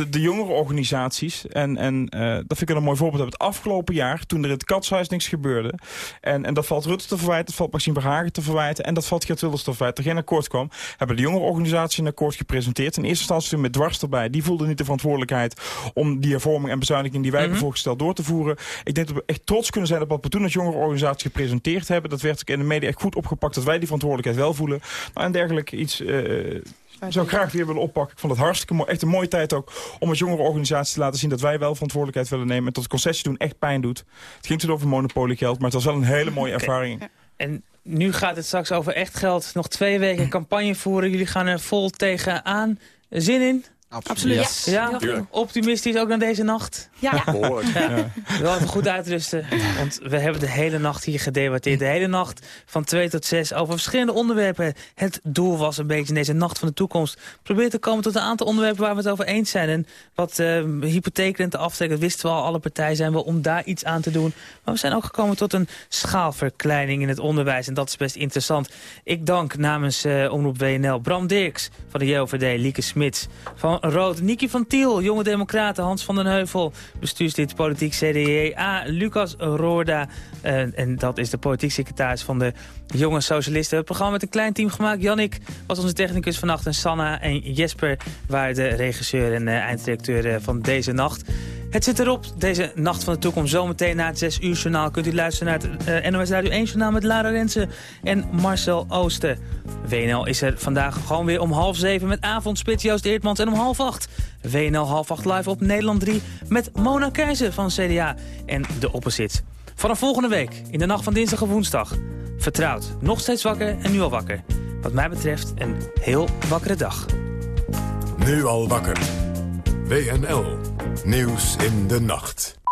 S5: De jongere organisaties, en dat vind ik een mooi voorbeeld, hebben het afgelopen jaar... toen er in het katshuis niks gebeurde. En dat valt Rutte te verwijten, dat valt Maxime Verhagen te verwijten... en dat valt Geert Wilders te verwijten. Er geen akkoord kwam hebben de jongere organisatie een akkoord gepresenteerd. In eerste instantie met dwars erbij. Die voelden niet de verantwoordelijkheid om die hervorming en bezuiniging die wij hebben mhm. voorgesteld door te voeren. Ik denk dat we echt trots kunnen zijn op wat we toen als jongere organisatie gepresenteerd hebben. Dat werd ook in de media echt goed opgepakt dat wij die verantwoordelijkheid wel voelen. Nou, en dergelijke iets... Uh, zou ik graag weer willen oppakken. Ik vond het hartstikke mooi. Echt een mooie tijd ook om als jongere organisatie te laten zien... dat wij wel verantwoordelijkheid willen nemen. En dat concessie doen echt pijn doet. Het ging toen over monopoliegeld, maar het was wel een hele mooie ervaring.
S2: En nu gaat het straks over echt geld. Nog twee weken campagne voeren. Jullie gaan er vol tegenaan. Zin in?
S6: Absoluut.
S2: Ja, optimistisch ook naar deze nacht.
S6: Ja. ja.
S2: ja. Wel even goed uitrusten. Want we hebben de hele nacht hier gedebatteerd. De hele nacht van 2 tot 6 over verschillende onderwerpen. Het doel was een beetje in deze nacht van de toekomst. Probeer te komen tot een aantal onderwerpen waar we het over eens zijn. En wat uh, hypotheekrente aftrek, dat wisten we al. Alle partijen zijn wel om daar iets aan te doen. Maar we zijn ook gekomen tot een schaalverkleining in het onderwijs. En dat is best interessant. Ik dank namens uh, Omroep WNL Bram Dirks van de JOVD, Lieke Smits van Rood. Niki van Tiel, Jonge Democraten. Hans van den Heuvel, bestuurslid politiek CDA. Lucas Roorda, en dat is de politiek secretaris van de Jonge Socialisten. Het programma met een klein team gemaakt. Jannik was onze technicus vannacht en Sanna en Jesper waren de regisseur en uh, einddirecteur uh, van deze nacht. Het zit erop, deze Nacht van de Toekomst. Zometeen na het 6 uur journaal kunt u luisteren naar het uh, NOS Radio 1 journaal met Lara Rensen en Marcel Oosten. WNL is er vandaag gewoon weer om half zeven met avondspits Joost Eertmans en om half acht. WNL half acht live op Nederland 3 met Mona Keizer van CDA en de Opposit. Vanaf volgende week, in de nacht van dinsdag of woensdag. Vertrouwd, nog steeds wakker en nu al wakker. Wat mij betreft een heel wakkere dag.
S1: Nu al wakker. WNL. Nieuws in de nacht.